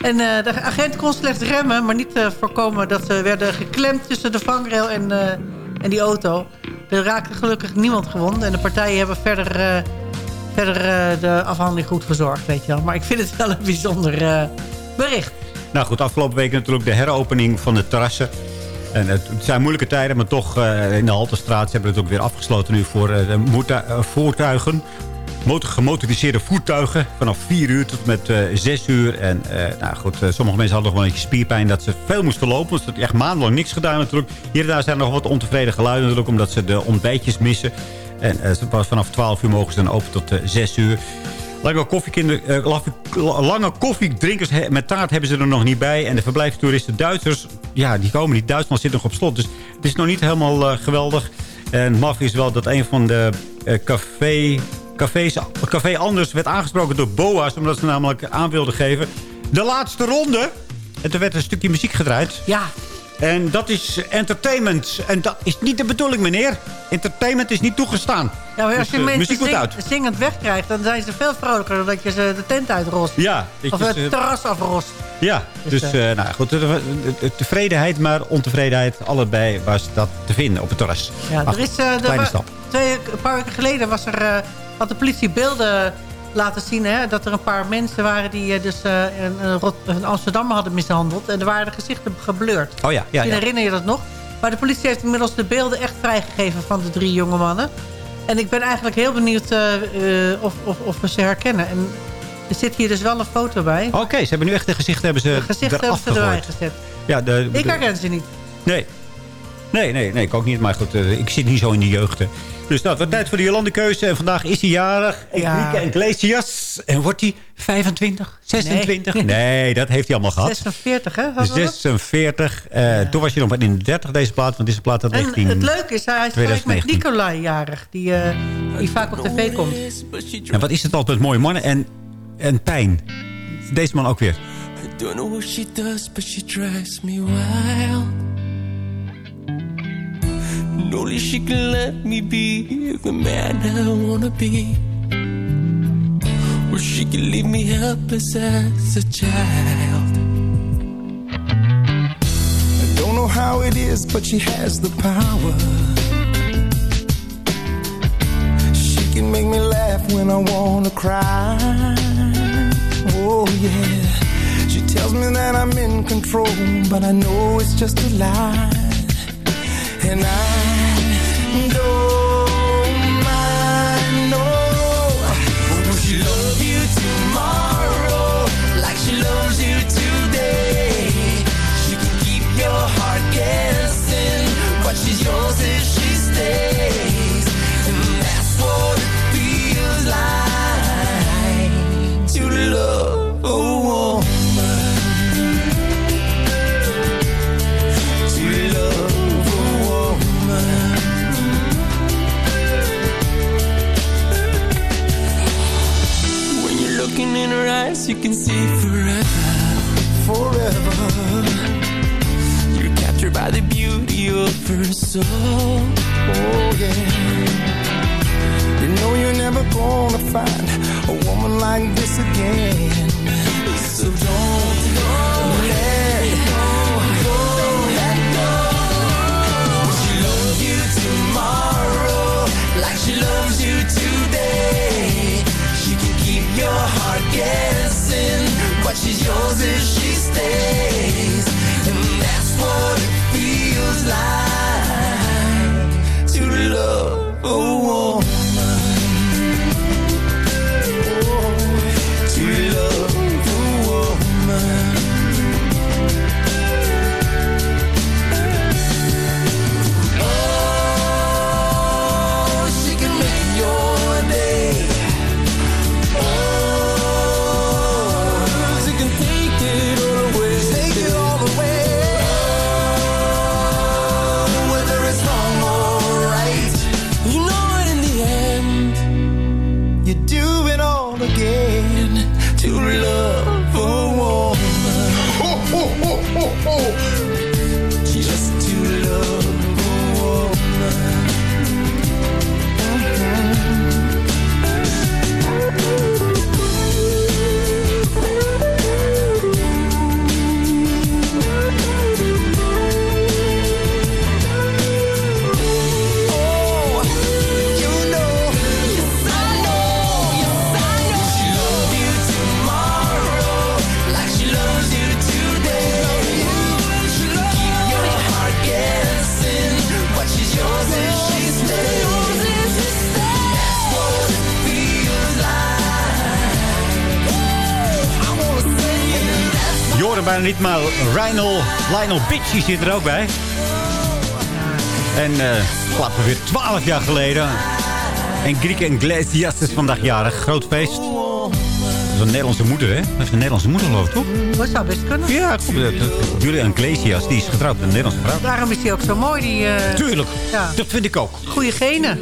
En eh, de agent kon slechts remmen, maar niet eh, voorkomen dat ze werden geklemd tussen de vangrail en, eh, en die auto. Er raakte gelukkig niemand gewond. En de partijen hebben verder, verder de afhandeling goed verzorgd, weet je wel. Maar ik vind het wel een bijzonder bericht. Nou goed, afgelopen week natuurlijk de heropening van de terrassen. En het, zijn moeilijke tijden, maar toch in de Haltestraat... ze hebben het ook weer afgesloten nu voor eh, voertuigen. Motor, gemotoriseerde voertuigen vanaf 4 uur tot met eh 6 uur. En eh, nou goed, eh, sommige mensen hadden nog wel een beetje spierpijn dat ze veel moesten lopen. Dus dat echt maandenlang niks gedaan natuurlijk. Hier en daar zijn er nog wat ontevreden geluiden natuurlijk, omdat ze de ontbijtjes missen. En eh, vanaf 12 uur mogen ze dan open tot eh, 6 uur. Lange, eh, laf- lange koffiedrinkers met taart hebben ze er nog niet bij. En de verblijfstoeristen Duitsers, ja, die komen niet. Duitsland zit nog op slot. Dus het is nog niet helemaal eh, geweldig. En maf is wel dat een van de eh, café, cafés, café Anders werd aangesproken door BOA's. Omdat ze namelijk aan wilden geven. De laatste ronde. En er werd een stukje muziek gedraaid. Ja. En dat is entertainment. En dat is niet de bedoeling, meneer. Entertainment is niet toegestaan. Ja, maar als Dus, je eh, mensen muziek moet zing- uit. zingend wegkrijgt, dan zijn ze veel vrolijker dan dat je ze de tent uitrost. Ja. Of het terras afrost. Ja, Dus, dus eh, eh, nou goed, de- de- de- tevredenheid, maar ontevredenheid, allebei was dat te vinden op het terras. Ja, Ach, er is, stap. Twee, een paar weken geleden was er, had de politie beelden laten zien... Hè, dat er een paar mensen waren die eh, dus, eh, een, een, Rot- een Amsterdam hadden mishandeld. En er waren de gezichten geblurred. Oh ja, ja, Misschien ja. herinner je dat nog? Maar de politie heeft inmiddels de beelden echt vrijgegeven van de drie jonge mannen. En ik ben eigenlijk heel benieuwd eh, eh, of, of, of we ze herkennen. En er zit hier dus wel een foto bij. Oké, ze hebben nu echt de gezichten hebben ze De gezichten hebben ze erbij gezet. Ja, de, Ik herken ze niet. Nee. Nee, nee, nee, ik ook niet. Maar goed, eh, ik zit niet zo in de jeugd. hè. Dus nou, het wordt tijd voor de Jolandekeuze. En vandaag is hij jarig. Ja. Enrique Iglesias. En wordt hij 25? 26? Nee, Nee. dat heeft hij allemaal gehad. 46, hè? hadden we dat? 46. Eh, Toen was je nog maar in de 30 deze plaat. Want deze plaat had En 19... het leuke is, hij is gelijk met 2019. Nicolai jarig. Die, eh, die vaak op tv komt. En wat is het altijd met mooie mannen en, en pijn. Deze man ook weer. I don't know what she does, but she drives me wild. Only she can let me be the man I wanna be. Or she can leave me helpless as a child. I don't know how it is, but she has the power. She can make me laugh when I wanna cry. Oh yeah. She tells me that I'm in control, but I know it's just a lie. And I don't you can see forever. Forever. You're captured by the beauty of her soul. Oh yeah. You know you're never gonna find a woman like this again. Hem bijna niet, maar Lionel, Lionel Bitchie zit er ook bij. En eh plaat weer 12 jaar geleden. En Grieke Iglesias is vandaag jarig. Groot feest. Dat is een Nederlandse moeder, hè? Dat is een Nederlandse moeder, geloof ik, toch? Dat zou best kunnen. Ja, Julia Iglesias, die is getrouwd met een Nederlandse vrouw. Daarom is hij ook zo mooi. Die, eh, Tuurlijk, Ja. dat vind ik ook. Goede genen.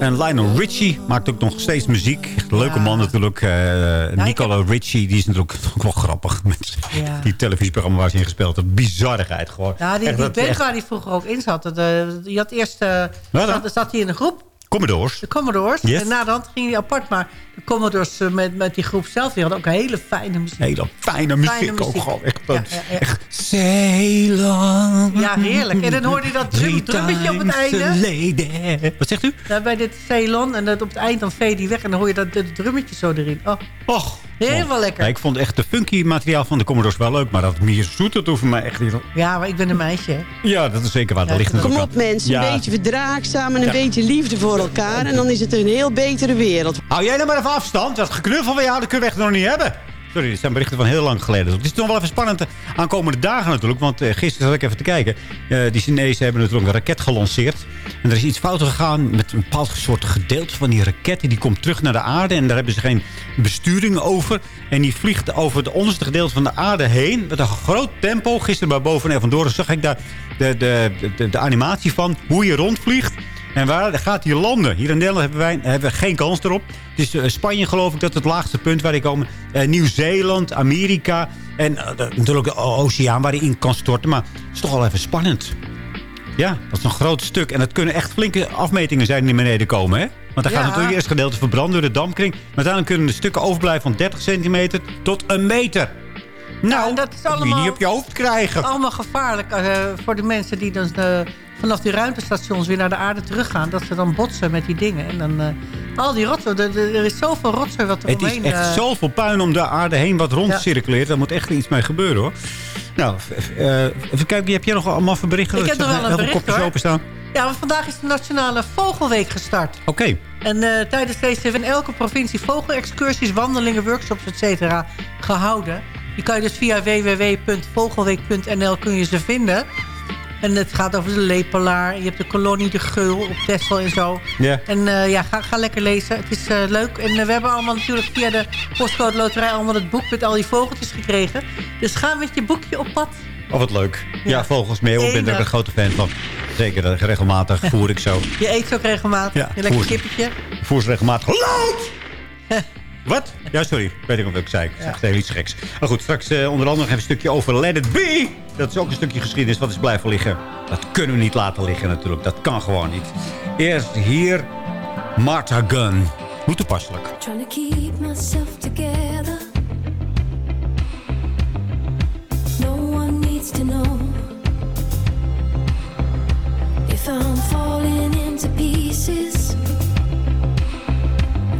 En Lionel Richie maakt ook nog steeds muziek. Leuke man natuurlijk. Eh Nicola Richie, die is natuurlijk ook wel grappig. Met Ja. die televisieprogramma waar ze in gespeeld heeft. Bizarrigheid gewoon. Ja, die, Echt, die dat- band echt- waar hij vroeger ook in zat. Dat, eh, die had eerst, eh, dan? zat, zat hij in een groep. Commodores. De Commodores. Yes. En na de hand ging hij apart. Maar de Commodores eh, met, met die groep zelf, die hadden ook een hele fijne muziek. Hele fijne muziek, Fijne ook muziek. gewoon. Echt, Ja, ja, ja. echt Ceylon. Ja, heerlijk. En dan hoorde je dat drum, drummetje op het einde. Wat zegt u? Ja, bij dit Ceylon. En dat op het eind dan veed die weg. En dan hoor je dat, dat drummetje zo erin. Oh, Och. Helemaal lekker. Ja, ik vond echt de funky materiaal van de Commodores wel leuk. Maar dat meer zoet, dat hoeft voor mij echt niet. Ja, maar ik ben een meisje. hè. Ja, dat is zeker waar. Dat ligt Kom op mensen, Ja. een beetje verdraagzaam en een Ja. beetje liefde voor elkaar. En dan is het een heel betere wereld. Hou jij nou maar even afstand. Dat geknuffel van jou, dat kunnen we echt nog niet hebben. Sorry, dit zijn berichten van heel lang geleden. Het is nog wel even spannend aankomende dagen natuurlijk. Want eh, gisteren zat ik even te kijken. Eh, die Chinezen hebben natuurlijk een raket gelanceerd. En er is iets fout gegaan met een bepaald soort gedeelte van die raket. Die komt terug naar de aarde. En daar hebben ze geen besturing over. En die vliegt over het onderste gedeelte van de aarde heen. Met een groot tempo. Gisteren bij boven en vandoor zag ik daar de, de, de animatie van hoe je rondvliegt. En waar gaat hij landen? Hier in Nederland hebben, wij, hebben we geen kans erop. Het is eh, Spanje geloof ik dat het laagste punt waar die komen. Eh, Nieuw-Zeeland, Amerika. En eh, natuurlijk de oceaan waar hij in kan storten. Maar het is toch wel even spannend. Ja, dat is een groot stuk. En dat kunnen echt flinke afmetingen zijn die naar beneden komen. Hè? Want dan gaat Ja. natuurlijk eerst gedeelte verbranden door de dampkring. Maar uiteindelijk kunnen de stukken overblijven van 30 centimeter tot een meter. Nou, dat is moet je allemaal- niet op je hoofd krijgen. Allemaal gevaarlijk eh, voor de mensen die dan eh, vanaf die ruimtestations weer naar de aarde teruggaan. Dat ze dan botsen met die dingen. En dan eh, al die rotzooi. Er, is zoveel rotzooi wat er Het is omheen... echt eh, zoveel puin om de aarde heen wat rondcirculeert. Daar moet echt iets mee gebeuren hoor. Nou, even kijken. Heb jij nog allemaal berichten? Ik heb nog wel een bericht, kopjes hoor. openstaan. Ja, want vandaag is de Nationale Vogelweek gestart. Oké. En tijdens deze in elke provincie vogelexcursies, wandelingen, workshops, etc. gehouden. Die kan je dus via www.vogelweek.nl kun je ze vinden. En het gaat over de lepelaar. Je hebt de kolonie De Geul op Texel en zo. Ja. En eh, ja, ga, ga lekker lezen. Het is eh, leuk. En eh, we hebben allemaal natuurlijk via de postcode loterij... allemaal het boek met al die vogeltjes gekregen. Dus ga met je boekje op pad. Oh, wat leuk. Ja, Ja. vogels mee. Ik ben er ook een grote fan van. Zeker, regelmatig voer ik zo. Je eet ook regelmatig. Ja, je lekker voer- kippetje. Voer ze regelmatig. Geluid! Wat? Ja, sorry. Weet ik wat ik zei. Ik zeg heel iets geks. Maar goed, straks eh, onder andere nog even een stukje over Let It Be. Dat is ook een stukje geschiedenis wat is blijven liggen. Dat kunnen we niet laten liggen natuurlijk. Dat kan gewoon niet. Eerst hier Martha Gunn. Hoe toepasselijk. Trying to keep myself together. No one needs to know if I'm falling into pieces.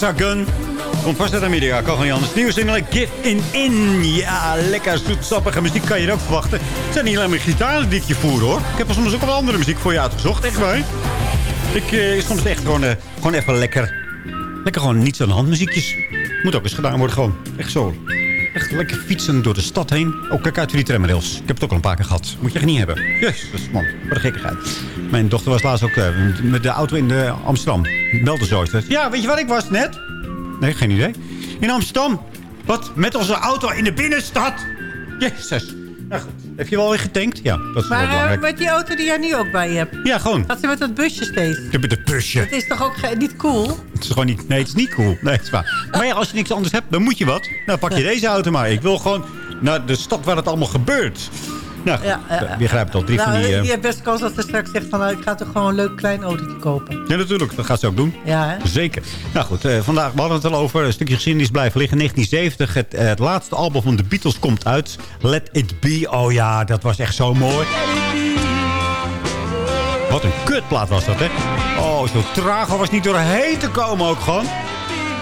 Hexagon. Komt vast uit Amerika, kan gewoon niet anders. Nieuwe single Give In In. Ja, lekker zoetsappige muziek kan je ook verwachten. Het zijn niet alleen maar gitaren die ik je voer, hoor. Ik heb er soms ook wel andere muziek voor je uitgezocht, echt waar. Ik eh, soms echt gewoon, eh, gewoon even lekker... Lekker gewoon niets aan de hand muziekjes. Moet ook eens gedaan worden, gewoon. Echt zo. Echt lekker fietsen door de stad heen. Oh, kijk uit voor die tramrails. Ik heb het ook al een paar keer gehad. Moet je echt niet hebben. Jezus, man. Wat een gekkigheid. Mijn dochter was laatst ook eh, met de auto in de Amsterdam. Belde zo. Ja, weet je waar ik was net? Nee, geen idee. In Amsterdam. Wat? Met onze auto in de binnenstad? Jezus. Nou goed. Heb je wel weer getankt? Ja, dat is wel Maar eh, belangrijk. met die auto die jij nu ook bij je hebt. Ja, gewoon. Gaat ze met dat busje steeds? Heb het busje. Het is toch ook niet cool? Het is gewoon niet... Nee, het is niet cool. Nee, het is waar. Maar ja, als je niks anders hebt, dan moet je wat. Nou, pak je deze auto maar. Ik wil gewoon naar de stad waar het allemaal gebeurt. Nou, Ja, ja, grijpt al drie nou, van die... eh, Je hebt best kans dat ze straks zegt van... nou, ik ga toch gewoon een leuk klein autootje kopen. Ja, natuurlijk. Dat gaat ze ook doen. Ja, hè? Zeker. Nou goed, eh, vandaag we hadden het al over een stukje geschiedenis blijven liggen. 1970, het, eh, het laatste album van de Beatles komt uit. Let It Be. Oh ja, dat was echt zo mooi. Wat een kutplaat was dat, hè? Oh, zo traag was niet doorheen te komen ook gewoon.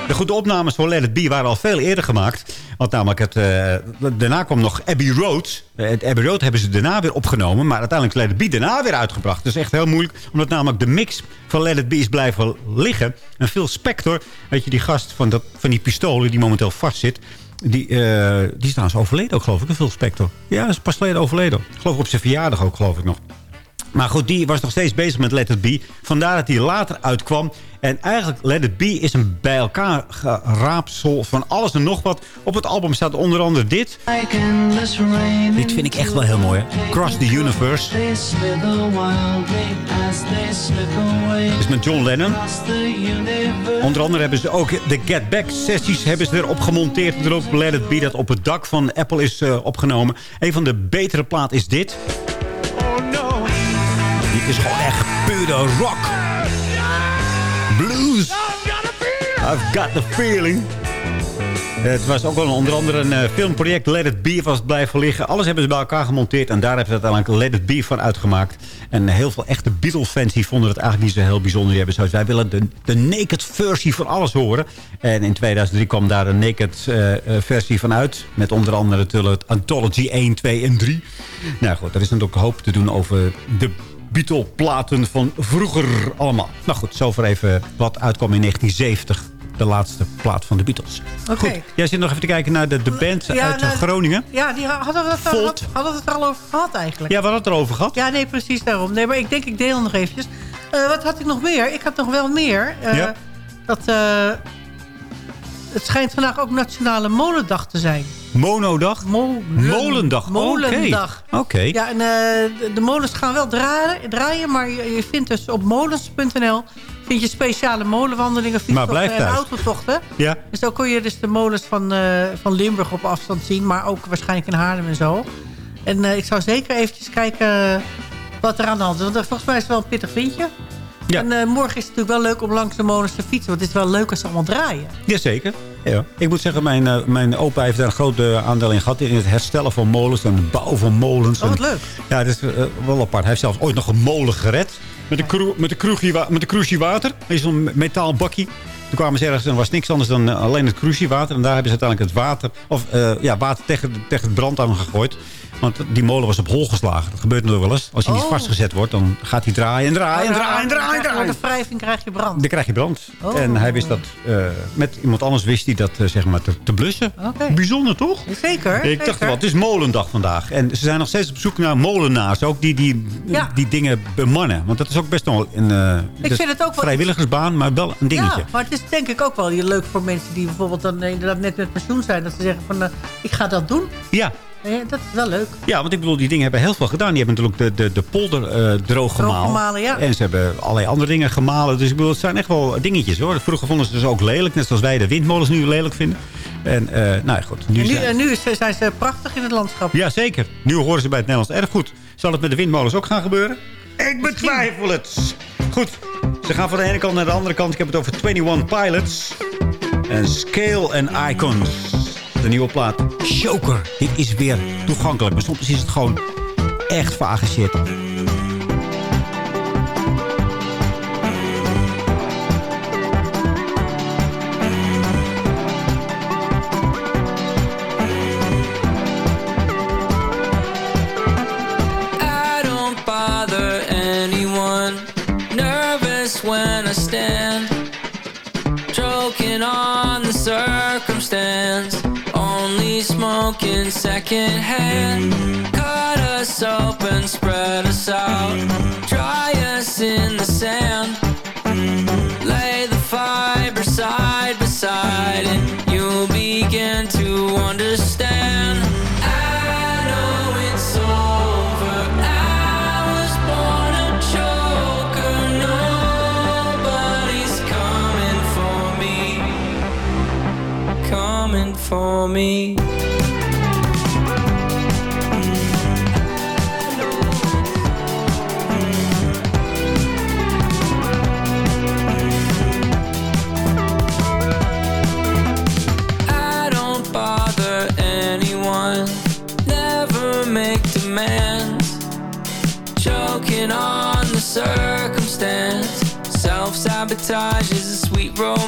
De goede opnames voor Let It Be waren al veel eerder gemaakt. Want namelijk, het, eh, daarna kwam nog Abbey Road. Eh, Het Abbey Road hebben ze daarna weer opgenomen. Maar uiteindelijk is Let It Be daarna weer uitgebracht. Dat is echt heel moeilijk. Omdat namelijk de mix van Let It Be is blijven liggen. En Phil Spector, weet je, die gast van, dat, van die pistolen die momenteel vastzit... Die, eh, die is trouwens overleden ook, geloof ik, Phil Spector. Ja, dat is pas geleden overleden. Ik geloof op zijn verjaardag ook, geloof ik nog. Maar goed, die was nog steeds bezig met Let It Be. Vandaar dat hij later uitkwam. En eigenlijk, Let It Be is een bij elkaar geraapsel van alles en nog wat. Op het album staat onder andere dit. Dit vind ik echt wel heel mooi, hè? Cross the Universe. Dat is met John Lennon. Onder andere hebben ze ook de Get Back sessies hebben ze erop gemonteerd. Erop Let It Be dat op het dak van Apple is eh, opgenomen. Een van de betere plaat is dit. Is gewoon echt pure rock. Blues. I've got the feeling. Het was ook wel onder andere een eh, filmproject. Let It Be was blijven liggen. Alles hebben ze bij elkaar gemonteerd. En daar hebben ze uiteindelijk Let It Be van uitgemaakt. En heel veel echte Beatles-fans vonden het eigenlijk niet zo heel bijzonder. Die hebben zoiets, wij willen de, de naked versie van alles horen. En in 2003 kwam daar een naked eh, eh, versie van uit. Met onder andere natuurlijk Anthology 1, 2 en 3. Nou goed, er is natuurlijk hoop te doen over de Beatle-platen van vroeger allemaal. Nou goed, zover even wat uitkwam in 1970. De laatste plaat van de Beatles. Oké. Goed, jij zit nog even te kijken naar de, de band Ja, uit nou, Groningen. Ja, die hadden we, het al, hadden we het er al over gehad eigenlijk. Ja, we hadden het erover gehad. Ja, nee, precies daarom. Nee, maar ik denk, ik deel nog eventjes. Eh, wat had ik nog meer? Ik had nog wel meer. eh, Ja. Dat, eh, het schijnt vandaag ook Nationale Molendag te zijn. Monodag? Molen- Molendag. Molendag. Oké. Ja, en eh, de, molens gaan wel draaien, draaien maar je, je vindt dus op molens.nl vind je speciale molenwandelingen, fietstochten en thuis. autotochten. Ja. Dus zo kon je dus de molens van, eh, van Limburg op afstand zien, maar ook waarschijnlijk in Haarlem en zo. En eh, ik zou zeker eventjes kijken wat er aan de hand is. Want volgens mij is het wel een pittig vindje. Ja. En eh, morgen is het natuurlijk wel leuk om langs de molens te fietsen. Want het is wel leuk als ze allemaal draaien. Jazeker. Ja. Ik moet zeggen, mijn, eh, mijn opa heeft daar een groot eh, aandeel in gehad. In het herstellen van molens en de bouw van molens. Oh, wat En- leuk. Ja, dat is wel apart. Hij heeft zelfs ooit nog een molen gered. Met een, kru met een, kroegje wa- met een water. Dat is zo'n metaal bakkie. Toen kwamen ze ergens en er was niks anders dan alleen het crucie water. En daar hebben ze uiteindelijk het water, of, eh, ja, water tegen, tegen het brand aan gegooid. Want die molen was op hol geslagen. Dat gebeurt nog wel eens. Als hij niet Oh. vastgezet wordt, dan gaat hij draaien en draaien en draaien en draaien. en Door de wrijving krijg je brand. Dan krijg je brand. Oh. En hij wist dat, eh, met iemand anders wist hij dat eh, zeg maar te, te blussen. Bijzonder toch? Zeker. Ik zeker. dacht wel, het is molendag vandaag. En ze zijn nog steeds op zoek naar molenaars. Ook die die, Ja. die dingen bemannen. Want dat is ook best wel een eh, dat is vind het ook wel vrijwilligersbaan, maar wel een dingetje. Ja, maar het is denk ik ook wel heel leuk voor mensen die bijvoorbeeld dan inderdaad net met pensioen zijn. Dat ze zeggen van, ik ga dat doen. Ja. Eh, dat is wel leuk. Ja, want ik bedoel, die dingen hebben heel veel gedaan. Die hebben natuurlijk de, de, de polder eh droog gemalen. ja. En ze hebben allerlei andere dingen gemalen. Dus ik bedoel, het zijn echt wel dingetjes hoor. Vroeger vonden ze dus ook lelijk. Net zoals wij de windmolens nu lelijk vinden. En eh, nou ja, goed. Nu En nu, zijn- en nu is- zijn ze prachtig in het landschap. Ja, zeker. Nu horen ze bij het Nederlands erfgoed. Zal het met de windmolens ook gaan gebeuren? Ik betwijfel het. Goed, ze gaan van de ene kant naar de andere kant. Ik heb het over 21 Pilots. En Scale and Icons. Een nieuwe plaat, Joker. Dit is weer toegankelijk, maar soms is het gewoon echt vage shit. Ik ben een nervous, when I stand. Token on the circumstances. Smoking secondhand. Cut us open, spread us out. Dry us in the sand. Lay the fiber side by side And you'll begin to understand. Adam, it's over. I know romance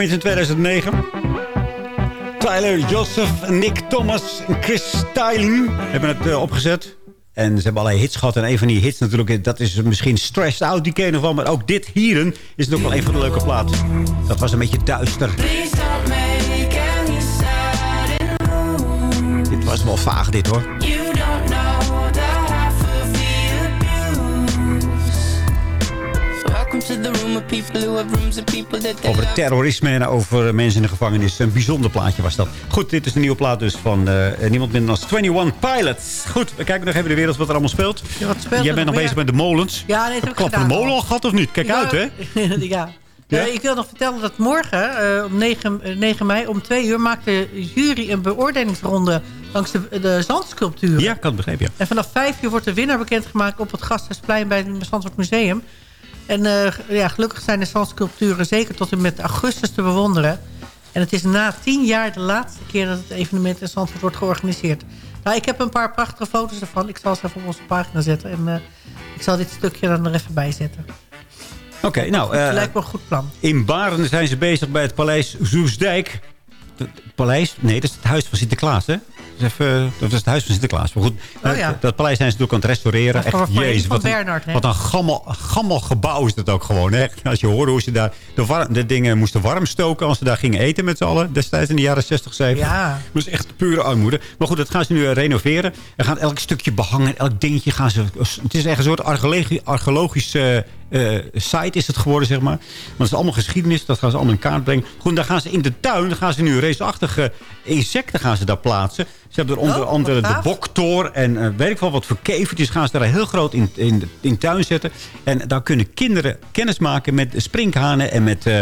In 2009. Tyler Joseph, Nick Thomas en Chris Styling hebben het eh, opgezet. En ze hebben allerlei hits gehad. En een van die hits natuurlijk, dat is misschien Stressed Out. Die ken je nog wel. Maar ook dit hieren is nog wel een van de leuke platen. Dat was een beetje duister. Dit was wel vaag dit hoor. Over terrorisme en over mensen in de gevangenis. Een bijzonder plaatje was dat. Goed, dit is de nieuwe plaat dus van eh, niemand minder dan 21 Pilots. Goed, we kijken nog even de wereld wat er allemaal speelt. Ja, wat speelt Jij bent nog bezig met de molens. Ja, nee, dat heb Heb ik klap van de molen al. gehad of niet? Kijk Ja. uit, hè? ja. Ja? Eh, ik wil nog vertellen dat morgen, eh, om 9, eh, 9 mei, om 2 uur... maakt de jury een beoordelingsronde langs de, de zandsculpturen. Ja, ik had het begrepen, ja. En vanaf 5 uur wordt de winnaar bekendgemaakt op het Gasthuisplein bij het Zandvoort Museum. En eh, ja, gelukkig zijn de zandsculpturen zeker tot en met augustus te bewonderen. En het is na 10 jaar de laatste keer dat het evenement in Zandvoort wordt georganiseerd. Nou, ik heb een paar prachtige foto's ervan. Ik zal ze even op onze pagina zetten. En eh, ik zal dit stukje dan er even bij zetten. Oké, nou... Het eh, lijkt me een goed plan. in Baren zijn ze bezig bij het paleis Zoesdijk. Het paleis? Nee, dat is het huis van Sinterklaas, hè? Even, dat is het huis van Sinterklaas. Maar goed, Oh ja. dat, dat paleis zijn ze natuurlijk aan het restaureren. Echt, jezus, een van wat een, Bernhard, hè? wat een gammel, gammel gebouw is dat ook gewoon. Hè? Als je hoorde hoe ze daar de, warm, de dingen moesten warm stoken... als ze daar gingen eten met z'n allen. Destijds in de jaren 60, 70. Ja. Dat is echt pure armoede. Maar goed, dat gaan ze nu eh, renoveren. En gaan elk stukje behangen, elk dingetje gaan ze... Het is echt een soort archeologi- archeologische eh, site is het geworden, zeg maar. Want het is allemaal geschiedenis, dat gaan ze allemaal in kaart brengen. Goed, dan gaan ze in de tuin, dan gaan ze nu reusachtige insecten gaan ze daar plaatsen. Ze hebben er onder Oh, andere de gaaf. boktoor en eh, weet ik wel wat voor kevertjes gaan ze daar heel groot in, in, in tuin zetten. En daar kunnen kinderen kennis maken met sprinkhanen en met... eh,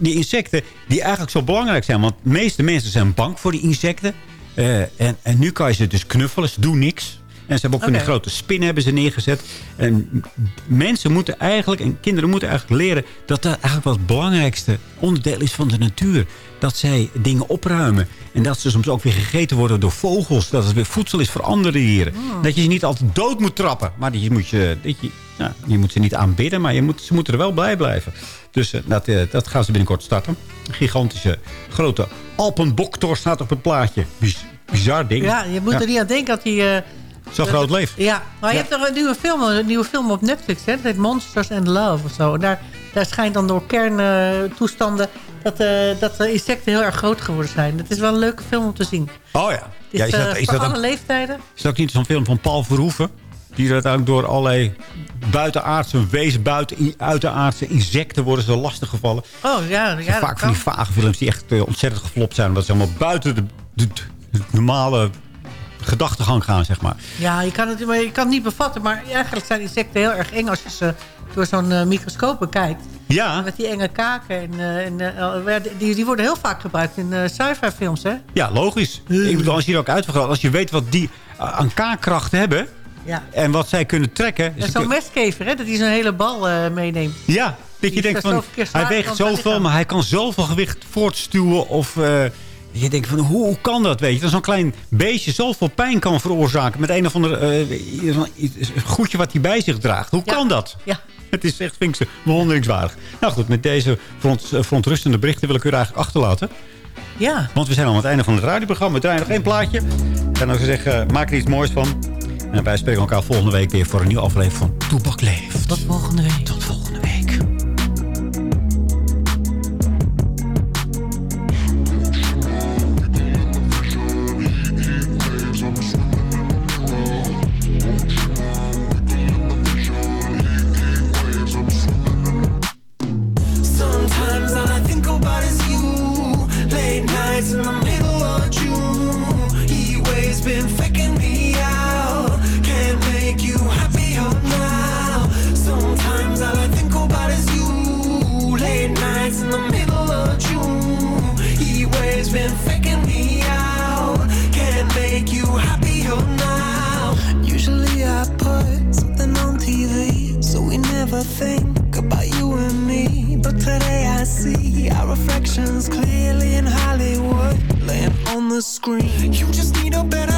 die insecten die eigenlijk zo belangrijk zijn. Want de meeste mensen zijn bang voor die insecten. En, en nu kan je ze dus knuffelen. Ze doen niks. En ze hebben ook die Oké. grote spinnen hebben ze neergezet. En mensen moeten eigenlijk, en kinderen moeten eigenlijk leren... dat dat eigenlijk wel het belangrijkste onderdeel is van de natuur. Dat zij dingen opruimen. En dat ze soms ook weer gegeten worden door vogels. Dat het weer voedsel is voor andere dieren. Hmm. Dat je ze niet altijd dood moet trappen. Maar je moet, je, dat je, ja, je moet ze niet aanbidden. Maar je moet, ze moeten er wel blij blijven. Dus eh, dat, eh, dat gaan ze binnenkort starten. Een gigantische grote Alpenboktor staat op het plaatje. Biz- bizar ding. Ja, je moet Ja. er niet aan denken dat hij... eh, Zo dat- groot leeft. Ja, maar je hebt er een nieuwe film, een nieuwe film op Netflix. Hè? Dat heet Monsters and Love of zo. En daar, daar schijnt dan door kerntoestanden... dat, eh, dat de insecten heel erg groot geworden zijn. Het is wel een leuke film om te zien. Oh ja. Is, ja is, dat, eh, is, voor dat alle een, leeftijden. is dat ook niet zo'n film van Paul Verhoeven? Die uiteindelijk door allerlei buitenaardse wezen, buiten, buitenaardse insecten worden ze lastig gevallen. Oh ja, ja dat Vaak van die vage films die echt eh, ontzettend geflopt zijn. Omdat ze allemaal buiten de, de, de normale gedachtegang gaan, zeg maar. Ja, je kan, het, maar je kan het niet bevatten. Maar eigenlijk zijn insecten heel erg eng als je ze door zo'n eh, microscoop bekijkt. Ja. Met die enge kaken. En, eh, en, eh, die, die worden heel vaak gebruikt in eh sci-fi films, hè? Ja, logisch. Ik bedoel, als je er ook uitvergroot, als je weet wat die aan kaakkracht hebben... Ja. en wat zij kunnen trekken... En ze zo'n mestkever, hè? Dat hij zo'n hele bal meeneemt. Ja, dat je denkt van, hij weegt zoveel, maar hij kan zoveel gewicht voortstuwen. Of je denkt van, hoe, hoe kan dat, weet je? Dat zo'n klein beestje zoveel pijn kan veroorzaken met een of ander eh, goedje wat hij bij zich draagt. Hoe kan dat? Ja. Het is echt, vind ik, bewonderingswaardig. Nou goed, met deze front, eh, verontrustende berichten wil ik u eigenlijk achterlaten. Ja. Want we zijn al aan het einde van het radioprogramma. We draaien nog één plaatje. En dan zeggen, maak er iets moois van. En wij spreken elkaar volgende week weer voor een nieuwe aflevering van Toepak Leeft. Tot volgende week. Tot volgende week. Think about you and me. But today I see our reflections clearly in Hollywood, laying on the screen. You just need a better